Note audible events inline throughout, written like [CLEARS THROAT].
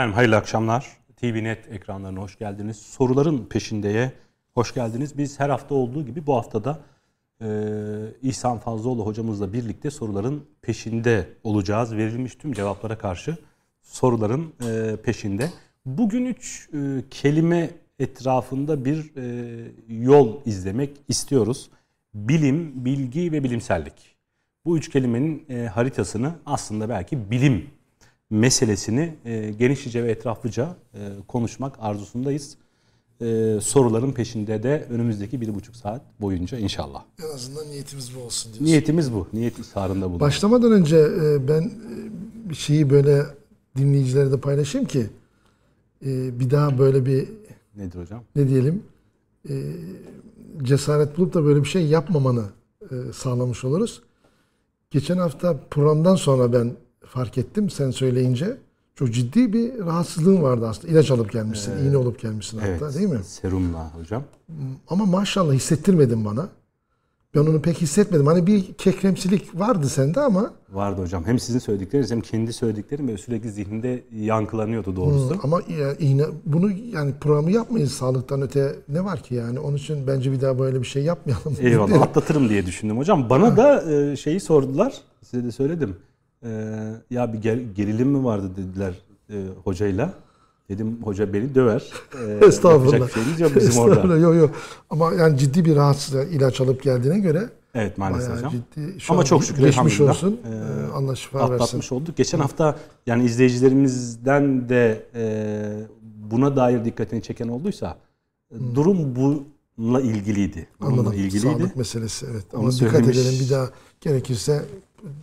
Efendim hayırlı akşamlar. TVNet ekranlarına hoş geldiniz. Soruların peşindeye hoş geldiniz. Biz her hafta olduğu gibi bu haftada e, İhsan Fazlıoğlu hocamızla birlikte soruların peşinde olacağız. Verilmiş tüm cevaplara karşı soruların e, peşinde. Bugün üç e, kelime etrafında bir e, yol izlemek istiyoruz. Bilim, bilgi ve bilimsellik. Bu üç kelimenin e, haritasını aslında belki bilim meselesini e, genişçe ve etraflıca e, konuşmak arzusundayız. E, soruların peşinde de önümüzdeki bir buçuk saat boyunca inşallah. En azından niyetimiz bu olsun diyorsun. Niyetimiz bu. Niyet isharında bulunmak. Başlamadan önce e, ben e, bir şeyi böyle dinleyicilere de paylaşayım ki e, bir daha böyle bir Nedir hocam? ne diyelim e, cesaret bulup da böyle bir şey yapmamanı e, sağlamış oluruz. Geçen hafta programdan sonra ben fark ettim sen söyleyince. Çok ciddi bir rahatsızlığın vardı aslında. İlaç alıp gelmişsin, iğne olup gelmişsin hatta Evet. değil mi? Serumla hocam. Ama maşallah hissettirmedin bana. Ben onu pek hissetmedim. Hani bir kekremsilik vardı sende ama Vardı hocam. Hem sizin söyledikleriniz hem kendi söylediklerim böyle sürekli zihninde yankılanıyordu doğrusu. ama ya- iğne bunu yani programı yapmayız sağlıktan öte ne var ki yani onun için bence bir daha böyle bir şey yapmayalım. Eyvallah [LAUGHS] atlatırım diye düşündüm hocam. Bana da e, şeyi sordular. Size de söyledim. E, ya bir ger- gerilim mi vardı dediler e, hocayla. Dedim hoca beni döver. E, [LAUGHS] Estağfurullah. Yok bizim orada. Estağfurullah, Yok yok. Ama yani ciddi bir rahatsızlık ilaç alıp geldiğine göre Evet maalesef hocam. ciddi. Şu Ama çok şükür geçmiş olsun. e, Ee, Allah şifa versin. Atlatmış olduk. Geçen hafta yani izleyicilerimizden de e, buna dair dikkatini çeken olduysa e, durum bununla ilgiliydi. Bununla Anladım. ilgiliydi. Sağlık meselesi evet. Onu Ama dikkat söylemiş. edelim bir daha gerekirse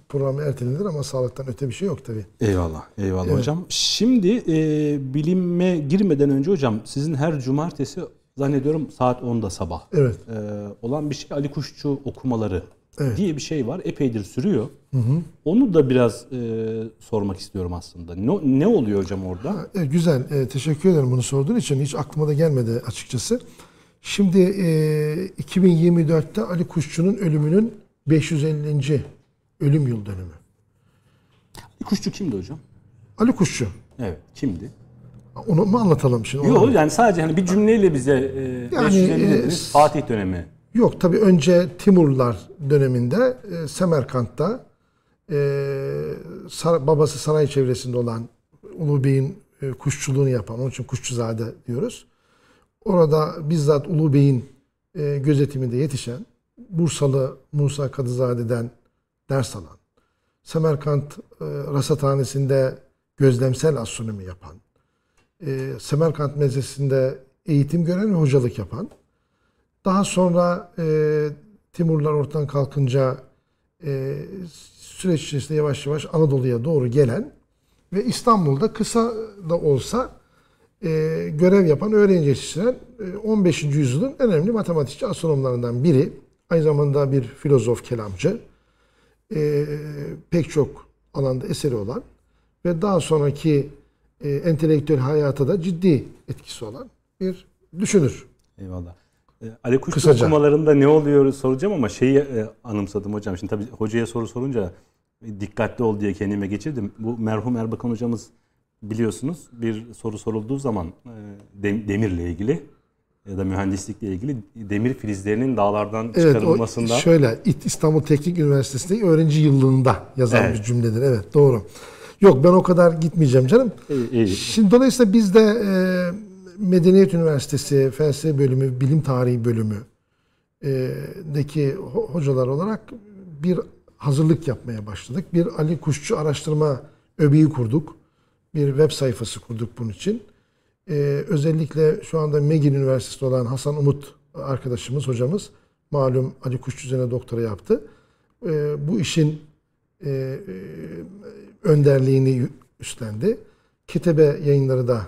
programı ertelenir ama sağlıktan öte bir şey yok tabii. Eyvallah, eyvallah Evet. hocam. Şimdi e, bilime girmeden önce hocam sizin her cumartesi zannediyorum saat 10'da sabah Evet. e, olan bir şey Ali Kuşçu okumaları Evet. diye bir şey var. Epeydir sürüyor. Onu da biraz e, sormak istiyorum aslında. Ne, ne oluyor hocam orada? E, güzel. E, teşekkür ederim bunu sorduğun için. Hiç aklıma da gelmedi açıkçası. Şimdi e, 2024'te Ali Kuşçu'nun ölümünün 550. ölüm yıl dönümü. Kuşçu kimdi hocam? Ali Kuşçu. Evet, kimdi? Onu mu anlatalım şimdi? Yok yani sadece hani bir cümleyle bize e, Yani, 550 e, Fatih dönemi. Yok tabii önce Timurlar döneminde e, Semerkant'ta e, sar- babası saray çevresinde olan Ulu Bey'in e, kuşçuluğunu yapan, onun için Kuşçuzade diyoruz. Orada bizzat Ulu Bey'in e, gözetiminde yetişen Bursalı Musa Kadızade'den ders alan, Semerkant e, Rasathanesi'nde gözlemsel astronomi yapan, e, Semerkant Medresesi'nde eğitim gören ve hocalık yapan, daha sonra e, Timurlar ortadan kalkınca e, süreç içerisinde yavaş yavaş Anadolu'ya doğru gelen ve İstanbul'da kısa da olsa e, görev yapan, öğrenci yetiştiren e, 15. yüzyılın önemli matematikçi astronomlarından biri. Aynı zamanda bir filozof, kelamcı. E, pek çok alanda eseri olan ve daha sonraki e, entelektüel hayata da ciddi etkisi olan bir düşünür. Eyvallah. E, Ali Kısaca. okumalarında ne oluyor soracağım ama şeyi e, anımsadım hocam. Şimdi tabii hocaya soru sorunca e, dikkatli ol diye kendime geçirdim. Bu merhum Erbakan hocamız biliyorsunuz bir soru sorulduğu zaman e, dem- demirle ilgili ya da mühendislikle ilgili demir filizlerinin dağlardan Evet, o çıkarılmasından şöyle İstanbul Teknik Üniversitesi'nde öğrenci yıllığında yazan Evet. bir cümledir. Evet, doğru. Yok ben o kadar gitmeyeceğim canım. İyi, iyi. Şimdi dolayısıyla biz de e, Medeniyet Üniversitesi Felsefe Bölümü, Bilim Tarihi Bölümü e, deki ho- hocalar olarak bir hazırlık yapmaya başladık. Bir Ali Kuşçu araştırma öbeği kurduk. Bir web sayfası kurduk bunun için. E, özellikle şu anda Megin Üniversitesi'nde olan Hasan Umut arkadaşımız, hocamız malum Ali Kuşçu üzerine doktora yaptı. E, bu işin e, e, önderliğini üstlendi. Ketebe yayınları da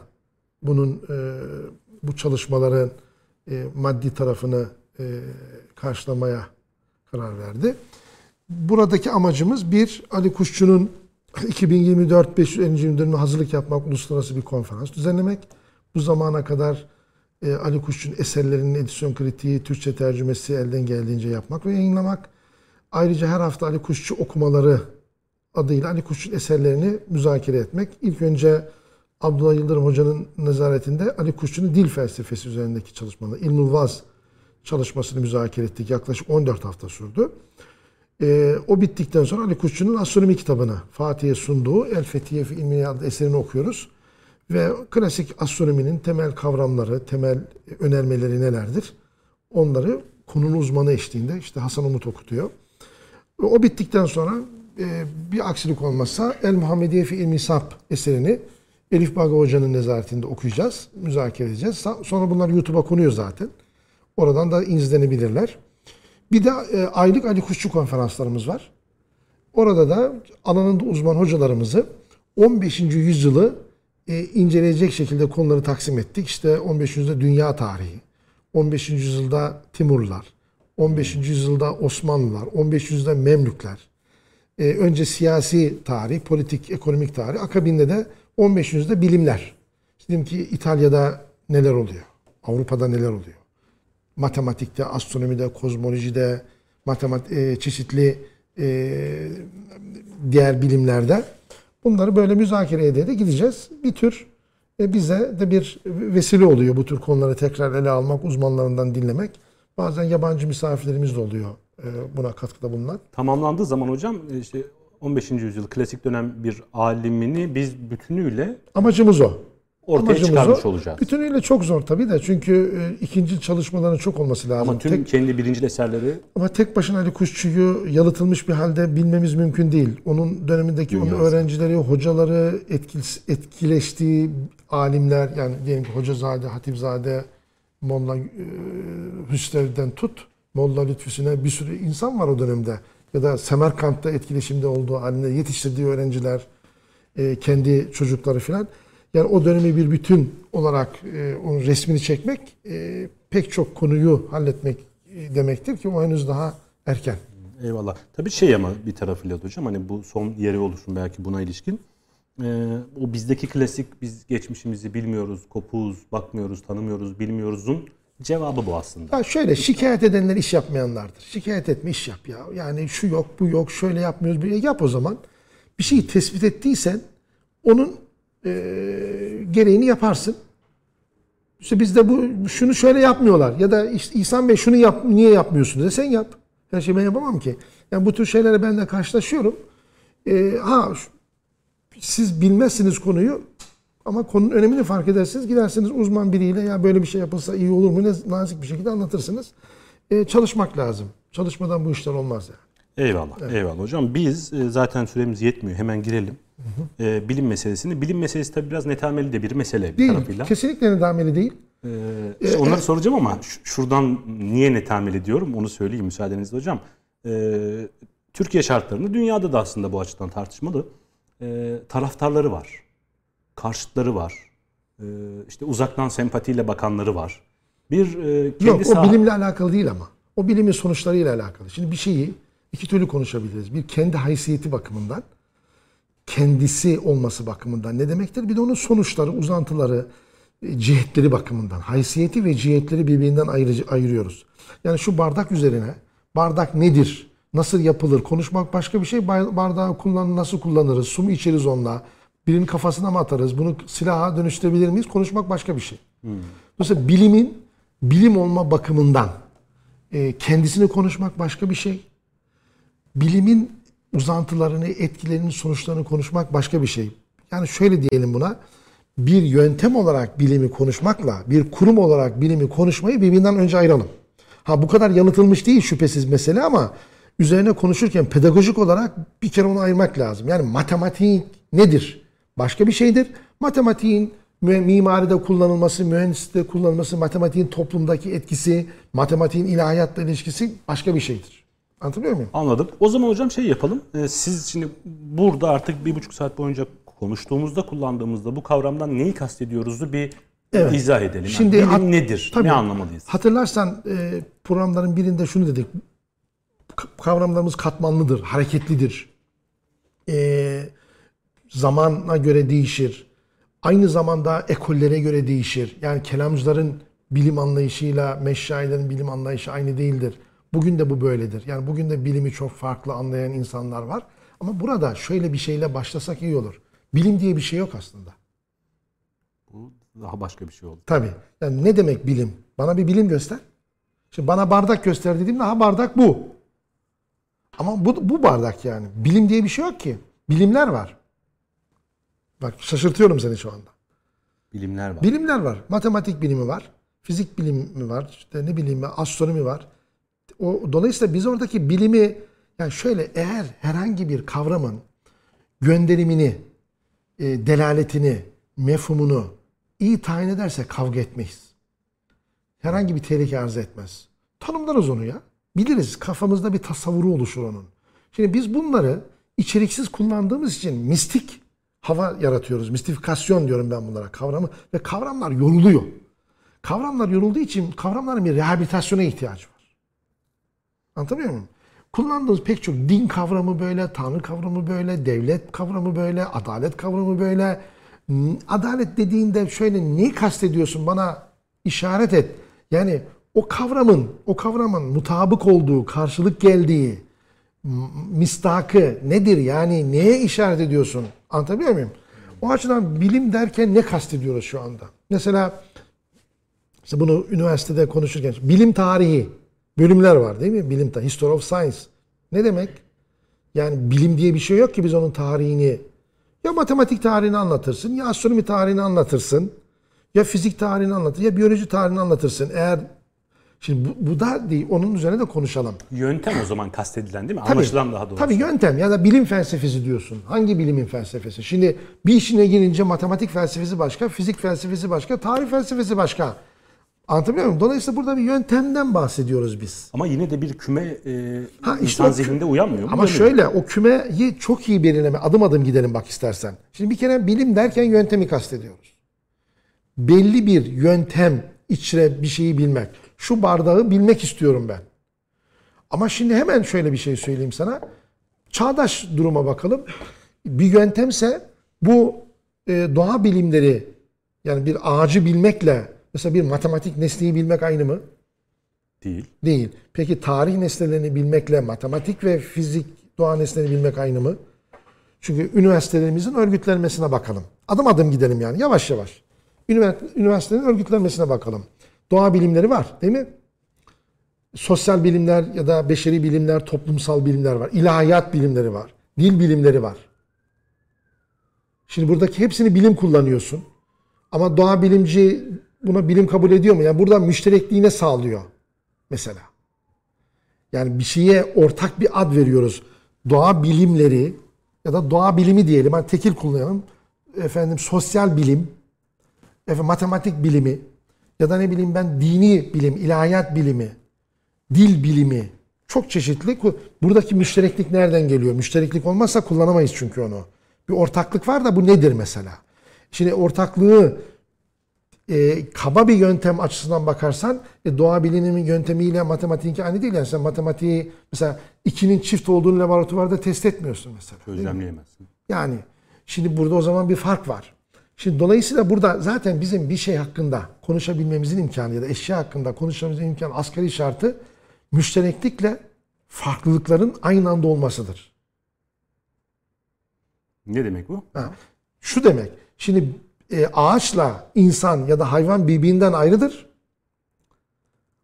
bunun e, bu çalışmaların e, maddi tarafını e, karşılamaya karar verdi. Buradaki amacımız bir Ali Kuşçu'nun 2024 550. yıl dönümü hazırlık yapmak, uluslararası bir konferans düzenlemek. Bu zamana kadar e, Ali Kuşçu'nun eserlerinin edisyon kritiği, Türkçe tercümesi elden geldiğince yapmak ve yayınlamak. Ayrıca her hafta Ali Kuşçu okumaları adıyla Ali Kuşçu'nun eserlerini müzakere etmek. İlk önce Abdullah Yıldırım Hoca'nın nezaretinde Ali Kuşçu'nun dil felsefesi üzerindeki çalışmaları, İlmul Vaz çalışmasını müzakere ettik. Yaklaşık 14 hafta sürdü. Ee, o bittikten sonra Ali Kuşçu'nun astronomi kitabını Fatih'e sunduğu El Fethiye fi İlmiye adlı eserini okuyoruz. Ve klasik astronominin temel kavramları, temel önermeleri nelerdir? Onları konunun uzmanı eşliğinde işte Hasan Umut okutuyor. O bittikten sonra e, bir aksilik olmazsa El Muhammediye fi İlmi Sap eserini Elif Baga Hoca'nın nezaretinde okuyacağız, müzakere edeceğiz. Sonra bunlar YouTube'a konuyor zaten. Oradan da izlenebilirler. Bir de e, aylık Ali Kuşçu konferanslarımız var. Orada da alanında uzman hocalarımızı 15. yüzyılı e, inceleyecek şekilde konuları taksim ettik. İşte 15. yüzyılda dünya tarihi, 15. yüzyılda Timurlular, 15. yüzyılda Osmanlılar, 15. yüzyılda Memlükler. E, önce siyasi tarih, politik, ekonomik tarih, akabinde de 15. yüzyılda bilimler. İşte ki İtalya'da neler oluyor? Avrupa'da neler oluyor? matematikte, astronomide, kozmolojide, matemat e, çeşitli e, diğer bilimlerde bunları böyle müzakere ede de gideceğiz. Bir tür e, bize de bir vesile oluyor bu tür konuları tekrar ele almak, uzmanlarından dinlemek. Bazen yabancı misafirlerimiz de oluyor e, buna katkıda bulunan. Tamamlandığı zaman hocam e, işte 15. yüzyıl klasik dönem bir alimini biz bütünüyle Amacımız o. ortaya Amacımız çıkarmış o. olacağız. Bütünüyle çok zor tabii de çünkü e, ikinci çalışmaların çok olması lazım. Ama tüm Tek- kendi birincil eserleri Ama tek başına Ali Kuşçu'yu yalıtılmış bir halde bilmemiz mümkün değil. Onun dönemindeki onun Dünyası. öğrencileri, hocaları, etkil- etkileştiği alimler yani diyelim ki Hocazade, Hatipzade, Molla e, Hüsrev'den tut, Molla Lütfüsü'ne bir sürü insan var o dönemde. Ya da Semerkant'ta etkileşimde olduğu alimler, yetiştirdiği öğrenciler, e, kendi çocukları filan. Yani o dönemi bir bütün olarak e, onun resmini çekmek e, pek çok konuyu halletmek e, demektir ki o henüz daha erken. eyvallah. Tabii şey ama bir tarafıyla hocam hani bu son yeri olursun belki buna ilişkin. Ee, o bizdeki klasik biz geçmişimizi bilmiyoruz, kopuz, bakmıyoruz, tanımıyoruz, bilmiyoruzun cevabı bu aslında. Ya şöyle şikayet edenler iş yapmayanlardır. Şikayet etme iş yap ya. Yani şu yok bu yok şöyle yapmıyoruz. Bir yap o zaman. Bir şeyi tespit ettiysen onun e, gereğini yaparsın. İşte bizde bu şunu şöyle yapmıyorlar ya da işte İhsan Bey şunu yap niye yapmıyorsun de sen yap. Her şeyi ben yapamam ki. Yani bu tür şeylere ben de karşılaşıyorum. E, ha siz bilmezsiniz konuyu ama konunun önemini fark edersiniz. Gidersiniz uzman biriyle ya böyle bir şey yapılsa iyi olur mu ne nazik bir şekilde anlatırsınız. E, çalışmak lazım. Çalışmadan bu işler olmaz yani. Eyvallah, eyvallah hocam. Biz e, zaten süremiz yetmiyor. Hemen girelim. E, bilim meselesini. Bilim meselesi tabii biraz netameli de bir mesele bir Değil. tarafıyla. Kesinlikle nedameli değil. Ee, onları soracağım ama şuradan niye netameli diyorum onu söyleyeyim müsaadenizle hocam. Ee, Türkiye şartlarını dünyada da aslında bu açıdan tartışmalı. Ee, taraftarları var. Karşıtları var. Ee, işte uzaktan sempatiyle bakanları var. Bir e, kendi Yok o bilimle alakalı değil ama. O bilimin sonuçlarıyla alakalı. Şimdi bir şeyi iki türlü konuşabiliriz. Bir kendi haysiyeti bakımından, kendisi olması bakımından ne demektir? Bir de onun sonuçları, uzantıları, e, cihetleri bakımından. Haysiyeti ve cihetleri birbirinden ayırıyoruz. Yani şu bardak üzerine bardak nedir? Nasıl yapılır? Konuşmak başka bir şey. Bardağı kullan nasıl kullanırız? Su mu içeriz onunla? Birinin kafasına mı atarız? Bunu silaha dönüştürebilir miyiz? Konuşmak başka bir şey. Dolayısıyla bilimin bilim olma bakımından e, kendisini konuşmak başka bir şey. Bilimin uzantılarını, etkilerini, sonuçlarını konuşmak başka bir şey. Yani şöyle diyelim buna. Bir yöntem olarak bilimi konuşmakla bir kurum olarak bilimi konuşmayı birbirinden önce ayıralım. Ha bu kadar yanıtılmış değil şüphesiz mesele ama üzerine konuşurken pedagojik olarak bir kere onu ayırmak lazım. Yani matematik nedir? Başka bir şeydir. Matematiğin mimaride kullanılması, mühendislikte kullanılması, matematiğin toplumdaki etkisi, matematiğin ilahiyatla ilişkisi başka bir şeydir. Anlatabiliyor muyum? Anladım. O zaman hocam şey yapalım. Ee, siz şimdi burada artık bir buçuk saat boyunca konuştuğumuzda kullandığımızda bu kavramdan neyi kastediyoruzu bir Evet. izah edelim. Yani Şimdi bilim hat- nedir? Tabii. Ne anlamalıyız? Hatırlarsan e, programların birinde şunu dedik. Kavramlarımız katmanlıdır, hareketlidir. E, zamana göre değişir. Aynı zamanda ekollere göre değişir. Yani kelamcıların bilim anlayışıyla meşayilerin bilim anlayışı aynı değildir. Bugün de bu böyledir. Yani bugün de bilimi çok farklı anlayan insanlar var. Ama burada şöyle bir şeyle başlasak iyi olur. Bilim diye bir şey yok aslında. Bu daha başka bir şey oldu. Tabii. Yani ne demek bilim? Bana bir bilim göster. Şimdi bana bardak göster dediğimde ha bardak bu. Ama bu, bu bardak yani. Bilim diye bir şey yok ki. Bilimler var. Bak şaşırtıyorum seni şu anda. Bilimler var. Bilimler var. Matematik bilimi var. Fizik bilimi var. İşte ne bileyim astronomi var. O, dolayısıyla biz oradaki bilimi yani şöyle eğer herhangi bir kavramın gönderimini, e, delaletini, mefhumunu iyi tayin ederse kavga etmeyiz. Herhangi bir tehlike arz etmez. Tanımlarız onu ya. Biliriz. Kafamızda bir tasavvuru oluşur onun. Şimdi biz bunları içeriksiz kullandığımız için mistik hava yaratıyoruz. Mistifikasyon diyorum ben bunlara kavramı. Ve kavramlar yoruluyor. Kavramlar yorulduğu için kavramların bir rehabilitasyona ihtiyacı var. Anlatabiliyor muyum? Kullandığımız pek çok din kavramı böyle, tanrı kavramı böyle, devlet kavramı böyle, adalet kavramı böyle. N- Adalet dediğinde şöyle neyi kastediyorsun bana işaret et. Yani o kavramın, o kavramın mutabık olduğu, karşılık geldiği, mistakı nedir? Yani neye işaret ediyorsun? Anlatabiliyor muyum? O açıdan bilim derken ne kastediyoruz şu anda? Mesela işte bunu üniversitede konuşurken bilim tarihi bölümler var değil mi? Bilim tarihi, History of Science. Ne demek? Yani bilim diye bir şey yok ki biz onun tarihini ya matematik tarihini anlatırsın, ya astronomi tarihini anlatırsın, ya fizik tarihini anlatırsın, ya biyoloji tarihini anlatırsın. Eğer şimdi bu, bu da değil, onun üzerine de konuşalım. Yöntem o zaman kastedilen değil mi? Tabii, Anlaşılan daha doğrusu. Tabii yöntem ya da bilim felsefesi diyorsun. Hangi bilimin felsefesi? Şimdi bir işine girince matematik felsefesi başka, fizik felsefesi başka, tarih felsefesi başka. Anlatabiliyor muyum? Dolayısıyla burada bir yöntemden bahsediyoruz biz. Ama yine de bir küme e, Ha, işte insan zihninde uyanmıyor mu? Ama Uyanıyor. şöyle o kümeyi çok iyi belirleme. Adım adım gidelim bak istersen. Şimdi bir kere bilim derken yöntemi kastediyoruz. Belli bir yöntem içre bir şeyi bilmek. Şu bardağı bilmek istiyorum ben. Ama şimdi hemen şöyle bir şey söyleyeyim sana. Çağdaş duruma bakalım. Bir yöntemse bu e, doğa bilimleri yani bir ağacı bilmekle mesela bir matematik nesneyi bilmek aynı mı? Değil. Değil. Peki tarih nesnelerini bilmekle matematik ve fizik doğa nesnelerini bilmek aynı mı? Çünkü üniversitelerimizin örgütlenmesine bakalım. Adım adım gidelim yani yavaş yavaş. Ünivers- Üniversitelerin örgütlenmesine bakalım. Doğa bilimleri var değil mi? Sosyal bilimler ya da beşeri bilimler, toplumsal bilimler var. İlahiyat bilimleri var. Dil bilimleri var. Şimdi buradaki hepsini bilim kullanıyorsun. Ama doğa bilimci buna bilim kabul ediyor mu? Yani burada müşterekliğine sağlıyor mesela. Yani bir şeye ortak bir ad veriyoruz. Doğa bilimleri ya da doğa bilimi diyelim. Hani tekil kullanalım. Efendim sosyal bilim, efendim matematik bilimi ya da ne bileyim ben dini bilim, ilahiyat bilimi, dil bilimi çok çeşitli. Buradaki müştereklik nereden geliyor? Müştereklik olmazsa kullanamayız çünkü onu. Bir ortaklık var da bu nedir mesela? Şimdi ortaklığı e, kaba bir yöntem açısından bakarsan e, doğa biliminin yöntemiyle matematiğinki aynı değil. Yani sen matematiği mesela ikinin çift olduğunu laboratuvarda test etmiyorsun mesela. Gözlemleyemezsin. Yani şimdi burada o zaman bir fark var. Şimdi dolayısıyla burada zaten bizim bir şey hakkında konuşabilmemizin imkanı ya da eşya hakkında konuşmamızın imkanı asgari şartı müştereklikle farklılıkların aynı anda olmasıdır. Ne demek bu? Ha, şu demek. Şimdi e, ağaçla insan ya da hayvan birbirinden ayrıdır.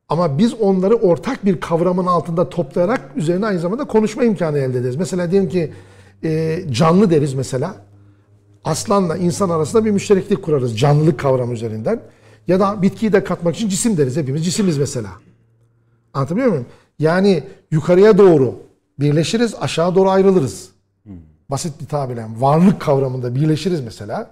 Ama biz onları ortak bir kavramın altında toplayarak üzerine aynı zamanda konuşma imkanı elde ederiz. Mesela diyelim ki e, canlı deriz mesela. Aslanla insan arasında bir müştereklik kurarız canlılık kavramı üzerinden. Ya da bitkiyi de katmak için cisim deriz. Hepimiz cisimiz mesela. Anlatabiliyor muyum? Yani yukarıya doğru birleşiriz, aşağı doğru ayrılırız. Basit bir tabirle varlık kavramında birleşiriz mesela.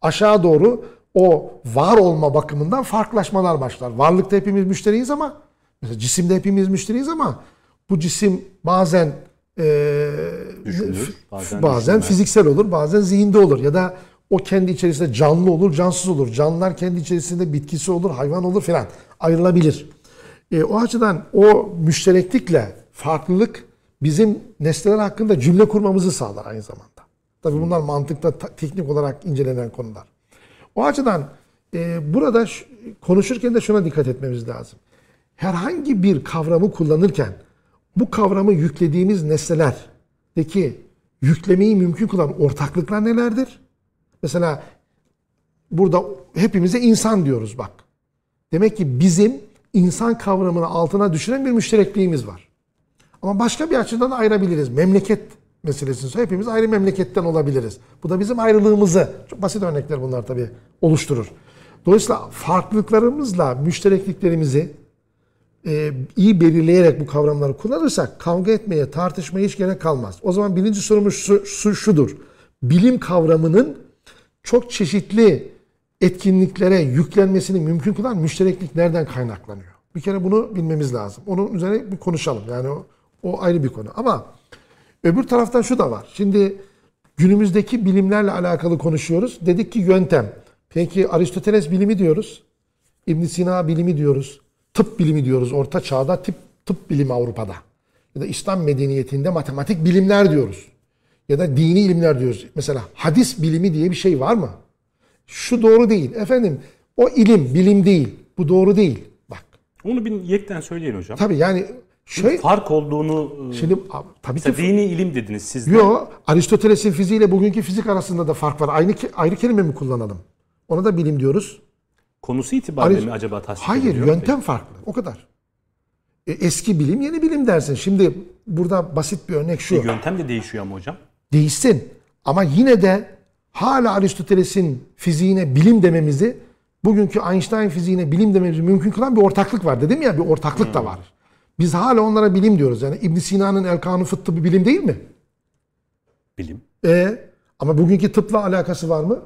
Aşağı doğru o var olma bakımından farklılaşmalar başlar. Varlıkta hepimiz müşteriyiz ama mesela cisimde hepimiz müşteriyiz ama bu cisim bazen e, Düşünür, bazen bazen fiziksel olur, bazen zihinde olur ya da o kendi içerisinde canlı olur, cansız olur. Canlılar kendi içerisinde bitkisi olur, hayvan olur filan. Ayrılabilir. E, o açıdan o müştereklikle farklılık bizim nesneler hakkında cümle kurmamızı sağlar aynı zamanda. Tabii bunlar mantıkta ta- teknik olarak incelenen konular. O açıdan e, burada konuşurken de şuna dikkat etmemiz lazım. Herhangi bir kavramı kullanırken bu kavramı yüklediğimiz nesnelerdeki yüklemeyi mümkün kılan ortaklıklar nelerdir? Mesela burada hepimize insan diyoruz bak. Demek ki bizim insan kavramını altına düşüren bir müşterekliğimiz var. Ama başka bir açıdan da ayırabiliriz. Memleket meselesini hepimiz ayrı memleketten olabiliriz. Bu da bizim ayrılığımızı, çok basit örnekler bunlar tabii oluşturur. Dolayısıyla farklılıklarımızla müşterekliklerimizi e, iyi belirleyerek bu kavramları kullanırsak kavga etmeye, tartışmaya hiç gerek kalmaz. O zaman birinci sorumuz şu, şu- şudur. Bilim kavramının çok çeşitli etkinliklere yüklenmesini mümkün kılan müştereklik nereden kaynaklanıyor? Bir kere bunu bilmemiz lazım. Onun üzerine bir konuşalım. Yani o, o ayrı bir konu. Ama öbür taraftan şu da var. Şimdi günümüzdeki bilimlerle alakalı konuşuyoruz. Dedik ki yöntem. Peki Aristoteles bilimi diyoruz. İbn Sina bilimi diyoruz. Tıp bilimi diyoruz. Orta çağda tıp, tıp bilimi Avrupa'da. Ya da İslam medeniyetinde matematik bilimler diyoruz. Ya da dini ilimler diyoruz. Mesela hadis bilimi diye bir şey var mı? Şu doğru değil. Efendim o ilim, bilim değil. Bu doğru değil. Bak. Onu bir yekten söyleyin hocam. Tabii yani şey Fark olduğunu e, şimdi abi, tabii ki dini ilim dediniz siz de. Yo, Aristoteles'in fiziğiyle bugünkü fizik arasında da fark var. Aynı ayrı kelime mi kullanalım? Ona da bilim diyoruz. Konusu itibariyle Arist- mi acaba tasdik Hayır, yöntem farklı. O kadar. E, eski bilim, yeni bilim dersin. Şimdi burada basit bir örnek şu. Yöntem de değişiyor ama hocam. Değişsin. Ama yine de hala Aristoteles'in fiziğine bilim dememizi bugünkü Einstein fiziğine bilim dememizi mümkün kılan bir ortaklık var. Dedim ya bir ortaklık da var. Biz hala onlara bilim diyoruz. Yani İbn Sina'nın El Kanun Fıttı bir bilim değil mi? Bilim. E, ama bugünkü tıpla alakası var mı?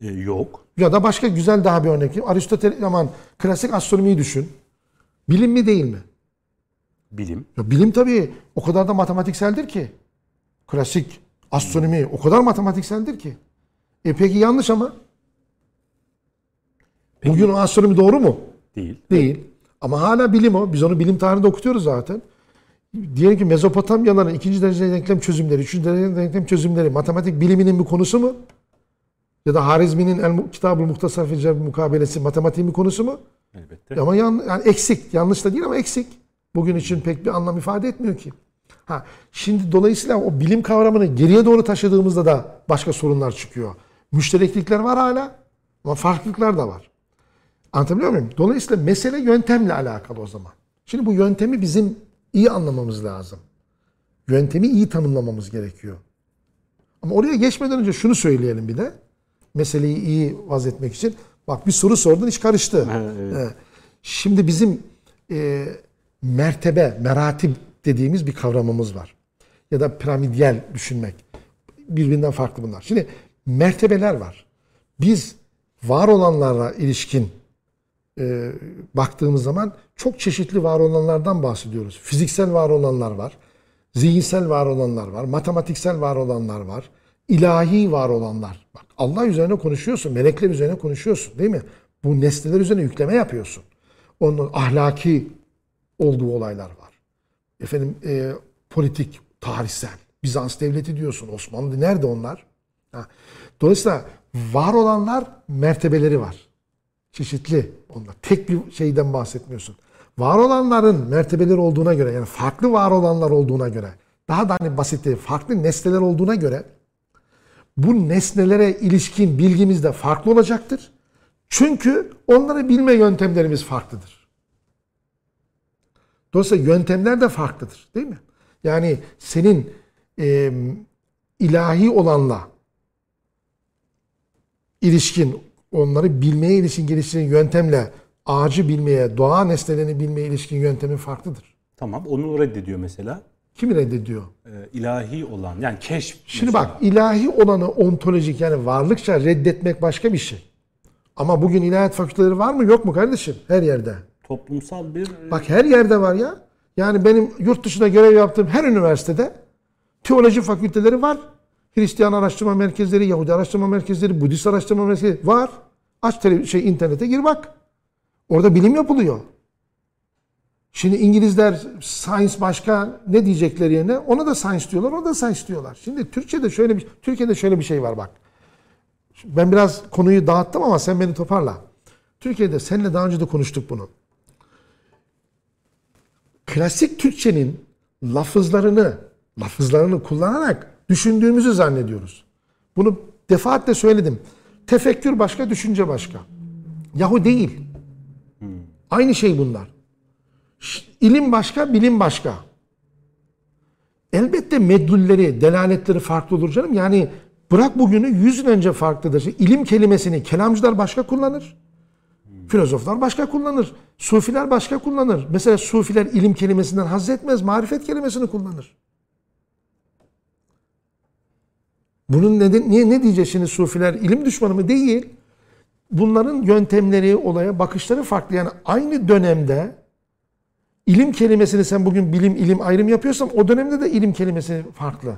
E, yok. Ya da başka güzel daha bir örnek. Aristoteles aman klasik astronomiyi düşün. Bilim mi değil mi? Bilim. Ya bilim tabii o kadar da matematikseldir ki. Klasik astronomi o kadar matematikseldir ki. E peki yanlış ama. Bugün o astronomi doğru mu? Değil. Değil. Ama hala bilim o. Biz onu bilim tarihinde okutuyoruz zaten. Diyelim ki Mezopotamyaların ikinci derece denklem çözümleri, üçüncü derece denklem çözümleri matematik biliminin bir konusu mu? Ya da Harizmi'nin El Kitab-ı Muhtasar fi Cebr Mukabelesi matematiğin bir konusu mu? Elbette. Ama yan, yani eksik. Yanlış da değil ama eksik. Bugün için pek bir anlam ifade etmiyor ki. Ha, şimdi dolayısıyla o bilim kavramını geriye doğru taşıdığımızda da başka sorunlar çıkıyor. Müştereklikler var hala ama farklılıklar da var. Anlatabiliyor muyum? Dolayısıyla mesele yöntemle alakalı o zaman. Şimdi bu yöntemi bizim iyi anlamamız lazım. Yöntemi iyi tanımlamamız gerekiyor. Ama oraya geçmeden önce şunu söyleyelim bir de. Meseleyi iyi vazetmek için. Bak bir soru sordun iş karıştı. evet. Ee, Şimdi bizim e, mertebe, meratip dediğimiz bir kavramımız var. Ya da piramidyal düşünmek. Birbirinden farklı bunlar. Şimdi mertebeler var. Biz var olanlarla ilişkin e, baktığımız zaman çok çeşitli var olanlardan bahsediyoruz. Fiziksel var olanlar var. Zihinsel var olanlar var. Matematiksel var olanlar var. ilahi var olanlar. Bak Allah üzerine konuşuyorsun. Melekler üzerine konuşuyorsun değil mi? Bu nesneler üzerine yükleme yapıyorsun. Onun ahlaki olduğu olaylar var. Efendim e, politik, tarihsel. Bizans devleti diyorsun. Osmanlı nerede onlar? Ha. Dolayısıyla var olanlar mertebeleri var çeşitli onlar. Tek bir şeyden bahsetmiyorsun. Var olanların mertebeleri olduğuna göre yani farklı var olanlar olduğuna göre daha da hani basit değil, farklı nesneler olduğuna göre bu nesnelere ilişkin bilgimiz de farklı olacaktır. Çünkü onları bilme yöntemlerimiz farklıdır. Dolayısıyla yöntemler de farklıdır değil mi? Yani senin e, ilahi olanla ilişkin, onları bilmeye ilişkin geliştiren yöntemle ağacı bilmeye, doğa nesnelerini bilmeye ilişkin yöntemin farklıdır. Tamam. Onu reddediyor mesela. Kim reddediyor? E, ilahi olan yani keşf. Şimdi mesela. bak ilahi olanı ontolojik yani varlıkça reddetmek başka bir şey. Ama bugün ilahiyat fakülteleri var mı yok mu kardeşim? Her yerde. toplumsal bir e, Bak her yerde var ya. Yani benim yurt dışında görev yaptığım her üniversitede teoloji fakülteleri var. Hristiyan araştırma merkezleri, Yahudi araştırma merkezleri, Budist araştırma merkezleri var. Aç tele- şey internete gir bak. Orada bilim yapılıyor. Şimdi İngilizler science başka ne diyecekler yerine ona da science diyorlar, ona da science diyorlar. Şimdi Türkçe'de şöyle bir Türkiye'de şöyle bir şey var bak. Ben biraz konuyu dağıttım ama sen beni toparla. Türkiye'de seninle daha önce de konuştuk bunu klasik Türkçenin lafızlarını lafızlarını kullanarak düşündüğümüzü zannediyoruz. Bunu defaatle söyledim. Tefekkür başka, düşünce başka. Yahu değil. Aynı şey bunlar. İlim başka, bilim başka. Elbette meddulleri, delaletleri farklı olur canım. Yani bırak bugünü 100 yıl önce farklıdır. İlim kelimesini kelamcılar başka kullanır. Filozoflar başka kullanır. Sufiler başka kullanır. Mesela sufiler ilim kelimesinden haz etmez. Marifet kelimesini kullanır. Bunun neden, niye ne diyeceğiz şimdi sufiler ilim düşmanı mı? Değil. Bunların yöntemleri, olaya bakışları farklı. Yani aynı dönemde ilim kelimesini sen bugün bilim, ilim ayrım yapıyorsan o dönemde de ilim kelimesi farklı.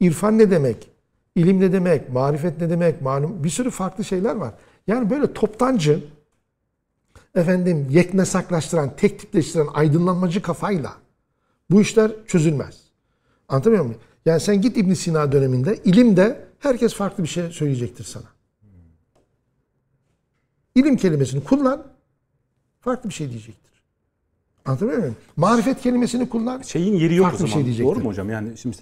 İrfan ne demek? İlim ne demek? Marifet ne demek? Malum bir sürü farklı şeyler var. Yani böyle toptancı, efendim yeknesaklaştıran, tek tipleştiren aydınlanmacı kafayla bu işler çözülmez. Anlatabiliyor muyum? Yani sen git İbn Sina döneminde ilimde herkes farklı bir şey söyleyecektir sana. İlim kelimesini kullan, farklı bir şey diyecektir. Anlatabiliyor muyum? Marifet kelimesini kullan. Şeyin yeri yok Farklı o bir zaman. şey diyecektim. Doğru mu hocam? Yani şimdi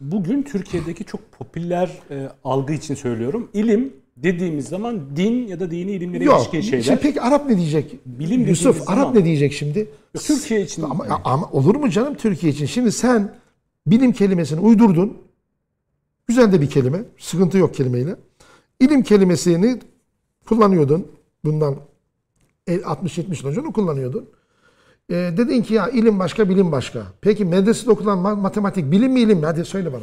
bugün Türkiye'deki çok popüler e, algı için söylüyorum. İlim dediğimiz zaman din ya da dini ilimlere Yok. ilişkin şeyler. Şimdi peki Arap ne diyecek? Bilim Yusuf Arap zaman- ne diyecek şimdi? Türkiye için Ama, ama olur mu canım Türkiye için? Şimdi sen bilim kelimesini uydurdun. Güzel de bir kelime. Sıkıntı yok kelimeyle. İlim kelimesini kullanıyordun. Bundan 60-70 yıl önce onu kullanıyordun. Ee, dedin ki ya ilim başka, bilim başka. Peki medresede okulan ma- matematik bilim mi ilim mi? Hadi söyle bana.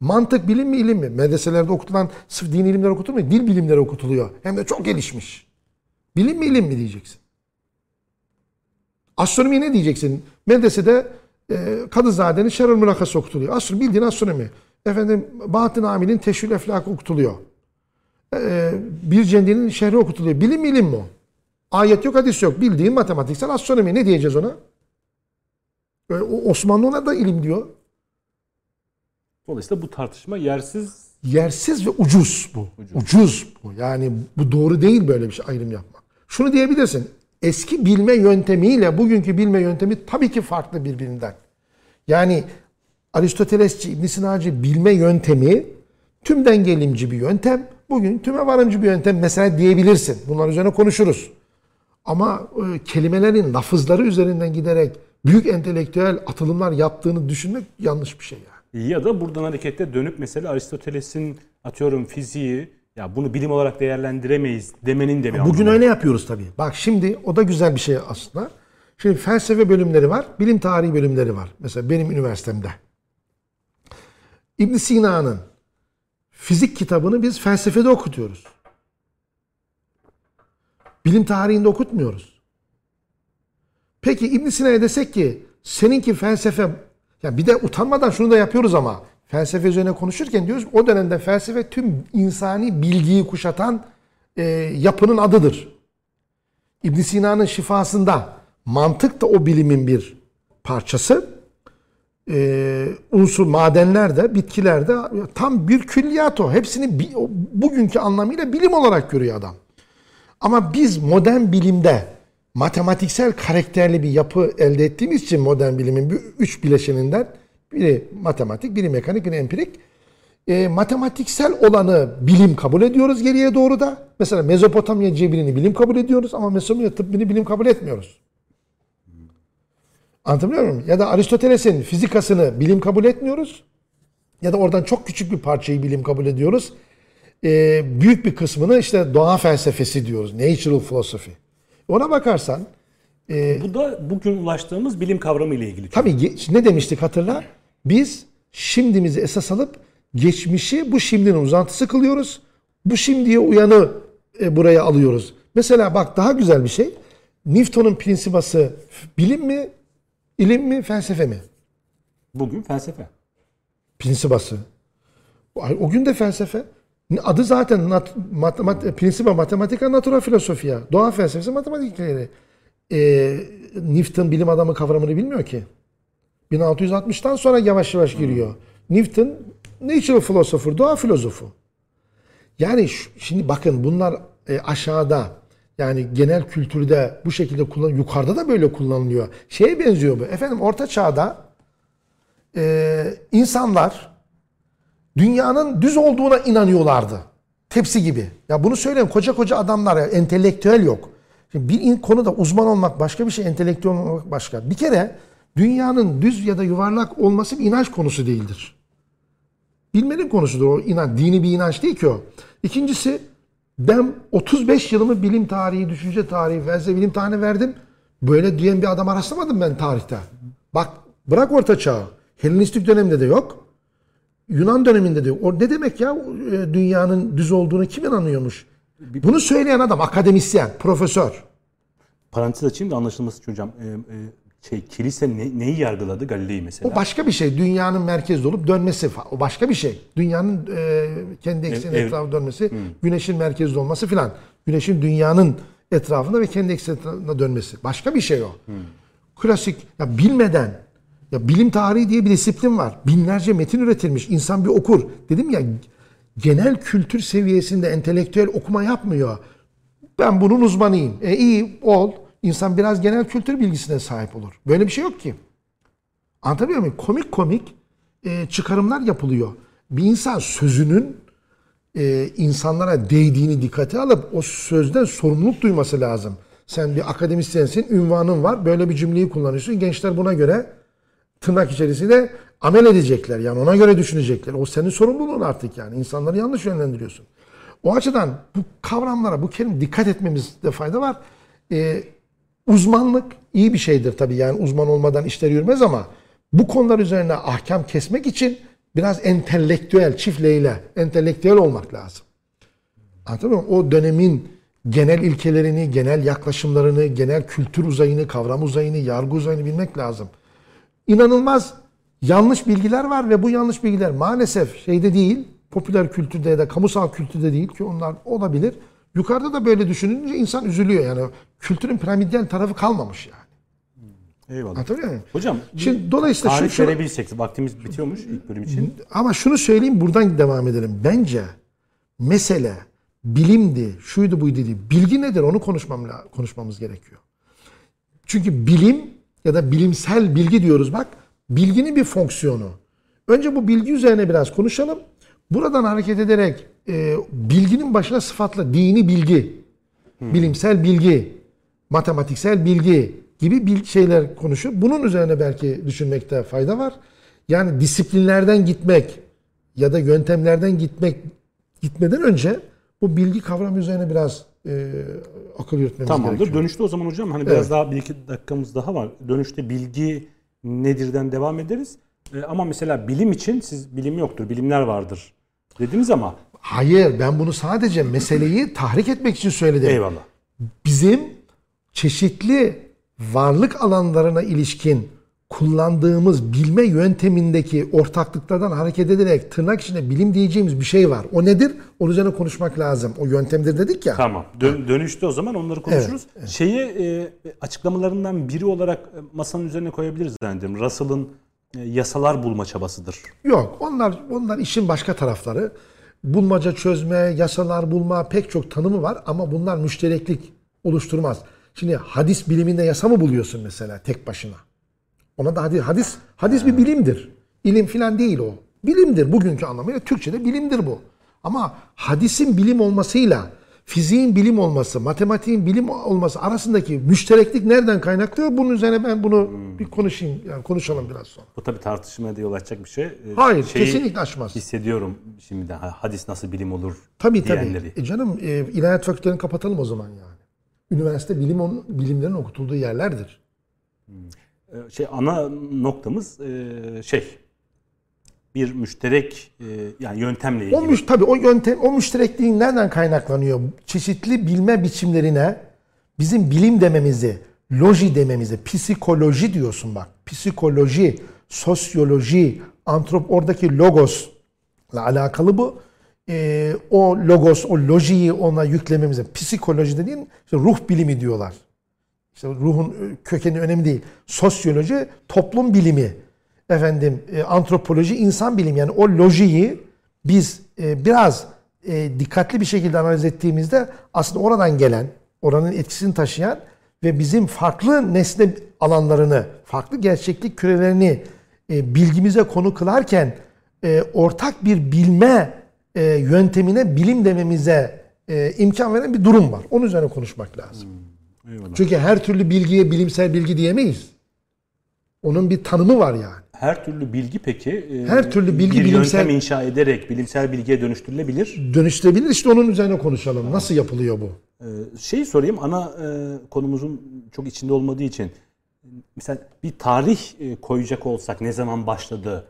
Mantık bilim mi ilim mi? Medreselerde okutulan sırf dini ilimler okutulmuyor. Dil bilimleri okutuluyor. Hem de çok gelişmiş. Bilim mi ilim mi diyeceksin. Astronomi ne diyeceksin? Medresede e, Kadızade'nin Şerul Mülakası okutuluyor. Astronomi bildiğin astronomi. Efendim Bahattin Amil'in Teşhül Eflak okutuluyor. E, bir Cendi'nin şehri okutuluyor. Bilim ilim mi o? Ayet yok, hadis yok. Bildiğin matematiksel astronomi. Ne diyeceğiz ona? E, Osmanlı ona da ilim diyor. dolayısıyla bu tartışma yersiz Yersiz ve ucuz bu. Ucuz. bu. Yani bu doğru değil böyle bir şey ayrım yapmak. Şunu diyebilirsin. Eski bilme yöntemiyle bugünkü bilme yöntemi tabii ki farklı birbirinden. Yani Aristotelesçi, İbn Sinacı bilme yöntemi tümden gelimci bir yöntem. Bugün tüme varımcı bir yöntem mesela diyebilirsin. Bunlar üzerine konuşuruz. Ama e, kelimelerin lafızları üzerinden giderek büyük entelektüel atılımlar yaptığını düşünmek yanlış bir şey yani. ya da buradan hareketle dönüp mesela Aristoteles'in atıyorum fiziği ya bunu bilim olarak değerlendiremeyiz demenin de bir Bugün anlamı. öyle yapıyoruz tabii. Bak şimdi o da güzel bir şey aslında. Şimdi felsefe bölümleri var, bilim tarihi bölümleri var. Mesela benim üniversitemde. İbn Sina'nın fizik kitabını biz felsefede okutuyoruz. Bilim tarihinde okutmuyoruz. Peki İbn Sina'ya desek ki seninki felsefe ya bir de utanmadan şunu da yapıyoruz ama felsefe üzerine konuşurken diyoruz o dönemde felsefe tüm insani bilgiyi kuşatan e, yapının adıdır. İbn Sina'nın şifasında mantık da o bilimin bir parçası. Ee, unsur madenler de bitkiler de tam bir külliyat o. Hepsini bugünkü anlamıyla bilim olarak görüyor adam. Ama biz modern bilimde matematiksel karakterli bir yapı elde ettiğimiz için modern bilimin bu üç bileşeninden biri matematik, biri mekanik, biri empirik. E, matematiksel olanı bilim kabul ediyoruz geriye doğru da. Mesela Mezopotamya cebrini bilim kabul ediyoruz ama Mesopotamya tıbbını bilim kabul etmiyoruz. Anlatabiliyor muyum? Ya da Aristoteles'in fizikasını bilim kabul etmiyoruz. Ya da oradan çok küçük bir parçayı bilim kabul ediyoruz. E, büyük bir kısmını işte doğa felsefesi diyoruz. Natural philosophy. Ona bakarsan Bu da bugün ulaştığımız bilim kavramı ile ilgili. Tabii ne demiştik hatırla? Biz şimdimizi esas alıp geçmişi bu şimdinin uzantısı kılıyoruz. Bu şimdiye uyanı e, buraya alıyoruz. Mesela bak daha güzel bir şey. Newton'un prinsipası bilim mi, ilim mi, felsefe mi? Bugün felsefe. Prinsipası. O gün de felsefe. Adı zaten nat, matemat, prinsipa matematika natura filosofia. Doğa felsefesi matematikleri. Ee, Newton bilim adamı kavramını bilmiyor ki. 1660'tan sonra yavaş yavaş giriyor. Newton natural philosopher, doğa filozofu. Yani şu- şimdi bakın bunlar e, aşağıda yani genel kültürde bu şekilde kullan yukarıda da böyle kullanılıyor. Şeye benziyor bu. Efendim orta çağda e, insanlar dünyanın düz olduğuna inanıyorlardı. Tepsi gibi. Ya bunu söyleyen koca koca adamlar ya entelektüel yok. Şimdi bir konuda uzman olmak başka bir şey, entelektüel olmak başka. Bir kere dünyanın düz ya da yuvarlak olması bir inanç konusu değildir. Bilmenin konusudur o inan dini bir inanç değil ki o. İkincisi ben 35 yılımı bilim tarihi, düşünce tarihi, felsefe bilim tarihine verdim. Böyle diyen bir adam rastlamadım ben tarihte. Bak bırak orta çağı. Helenistik döneminde de yok. Yunan döneminde de yok. O ne demek ya e, dünyanın düz olduğunu kim inanıyormuş? Bunu söyleyen adam akademisyen, profesör. Parantez açayım da anlaşılması için hocam. Ee, e, şey, kilise ne- neyi yargıladı Galile'yi mesela? O başka bir şey. Dünyanın merkezde olup dönmesi falan. O başka bir şey. Dünyanın e, kendi ekseni ev- etrafı dönmesi, güneşin merkezde olması filan. Güneşin dünyanın etrafında ve kendi ekseni etrafında dönmesi. Başka bir şey o. Klasik ya bilmeden ya bilim tarihi diye bir disiplin var. Binlerce metin üretilmiş. İnsan bir okur. Dedim ya genel kültür seviyesinde entelektüel okuma yapmıyor. Ben bunun uzmanıyım. E iyi ol. İnsan biraz genel kültür bilgisine sahip olur. Böyle bir şey yok ki. Anlatabiliyor muyum? Komik komik e, çıkarımlar yapılıyor. Bir insan sözünün e, insanlara değdiğini dikkate alıp o sözden sorumluluk duyması lazım. Sen bir akademisyensin, ünvanın var. Böyle bir cümleyi kullanıyorsun. Gençler buna göre tırnak içerisinde amel edecekler. Yani ona göre düşünecekler. O senin sorumluluğun artık yani. İnsanları yanlış yönlendiriyorsun. O açıdan bu kavramlara, bu kelime dikkat etmemizde fayda var. Ee, uzmanlık iyi bir şeydir tabii. Yani uzman olmadan işler yürümez ama bu konular üzerine ahkam kesmek için biraz entelektüel, çiftleyle entelektüel olmak lazım. Anladın mı? O dönemin genel ilkelerini, genel yaklaşımlarını, genel kültür uzayını, kavram uzayını, yargı uzayını bilmek lazım. İnanılmaz yanlış bilgiler var ve bu yanlış bilgiler maalesef şeyde değil, popüler kültürde ya da kamusal kültürde değil ki onlar olabilir. Yukarıda da böyle düşününce insan üzülüyor yani. Kültürün piramidyen tarafı kalmamış yani. Eyvallah. Anlatabiliyor muyum? Hocam Şimdi dolayısıyla tarih şu- verebilsek vaktimiz bitiyormuş ilk bölüm için. ama şunu söyleyeyim buradan devam edelim. Bence mesele bilimdi, şuydu buydu değil. Bilgi nedir onu konuşmam, konuşmamız gerekiyor. Çünkü bilim ya da bilimsel bilgi diyoruz bak. Bilginin bir fonksiyonu. Önce bu bilgi üzerine biraz konuşalım. Buradan hareket ederek e, bilginin başına sıfatla dini bilgi, bilimsel bilgi, matematiksel bilgi gibi bil- şeyler konuşuyor. Bunun üzerine belki düşünmekte fayda var. Yani disiplinlerden gitmek ya da yöntemlerden gitmek gitmeden önce bu bilgi kavramı üzerine biraz e, akıl yürütmemiz Tamamdır. gerekiyor. Dönüşte o zaman hocam hani biraz daha bir iki dakikamız daha var. Dönüşte bilgi nedirden devam ederiz. Ee, ama mesela bilim için siz bilim yoktur, bilimler vardır dediniz ama Hayır ben bunu sadece meseleyi tahrik etmek için söyledim. eyvallah. bizim çeşitli varlık alanlarına ilişkin kullandığımız bilme yöntemindeki ortaklıklardan hareket ederek tırnak içinde bilim diyeceğimiz bir şey var. O nedir? Onun üzerine konuşmak lazım. O yöntemdir dedik ya. Tamam. Dön- dönüşte o zaman onları konuşuruz. Şeyi e, açıklamalarından biri olarak e, masanın üzerine koyabiliriz zannediyorum. Russell'ın yasalar bulma çabasıdır. Yok onlar onlar işin başka tarafları. Bulmaca çözme, yasalar bulma pek çok tanımı var ama bunlar müştereklik oluşturmaz. Şimdi hadis biliminde yasa mı buluyorsun mesela tek başına? Ona da hadis hadis hadis bir bilimdir. İlim filan değil o. Bilimdir bugünkü anlamıyla Türkçe'de bilimdir bu. Ama hadisin bilim olmasıyla fiziğin bilim olması, matematiğin bilim olması arasındaki müştereklik nereden kaynaklıyor? Bunun üzerine ben bunu bir konuşayım. Yani konuşalım biraz sonra. Bu tabii tartışmaya da yol açacak bir şey. E, Hayır, şeyi kesinlikle açmaz. Hissediyorum şimdi ha, hadis nasıl bilim olur Tabii diyenleri. tabii. E canım e, ilahiyat fakültelerini kapatalım o zaman yani. Üniversite bilim on, bilimlerin okutulduğu yerlerdir. E, Şey ana noktamız e, şey bir müşterek e, yani yöntemle ilgili. O müş, tabii o yöntem, o müşterekliğin nereden kaynaklanıyor? Çeşitli bilme biçimlerine bizim bilim dememizi, loji dememizi, psikoloji diyorsun bak. Psikoloji, sosyoloji, antrop oradaki logosla alakalı bu. Ee, o logos, o lojiyi ona yüklememize, psikoloji dediğin işte ruh bilimi diyorlar. İşte ruhun e, kökeni önemli değil. Sosyoloji toplum bilimi. Efendim e, antropoloji insan bilimi. Yani o lojiyi biz e, biraz e, dikkatli bir şekilde analiz ettiğimizde aslında oradan gelen, oranın etkisini taşıyan ve bizim farklı nesne alanlarını, farklı gerçeklik kürelerini e, bilgimize konu kılarken e, ortak bir bilme e, yöntemine bilim dememize e, imkan veren bir durum var. Onun üzerine konuşmak lazım. Eyvallah. Çünkü her türlü bilgiye bilimsel bilgi diyemeyiz. Onun bir tanımı var yani. Her türlü bilgi peki e, Her türlü bilgi bir bilimsel- yöntem inşa ederek bilimsel bilgiye dönüştürülebilir. Dönüştürebilir işte onun üzerine konuşalım. Nasıl yapılıyor bu? Ee, şeyi sorayım ana e, konumuzun çok içinde olmadığı için mesela bir tarih e, koyacak olsak ne zaman başladı?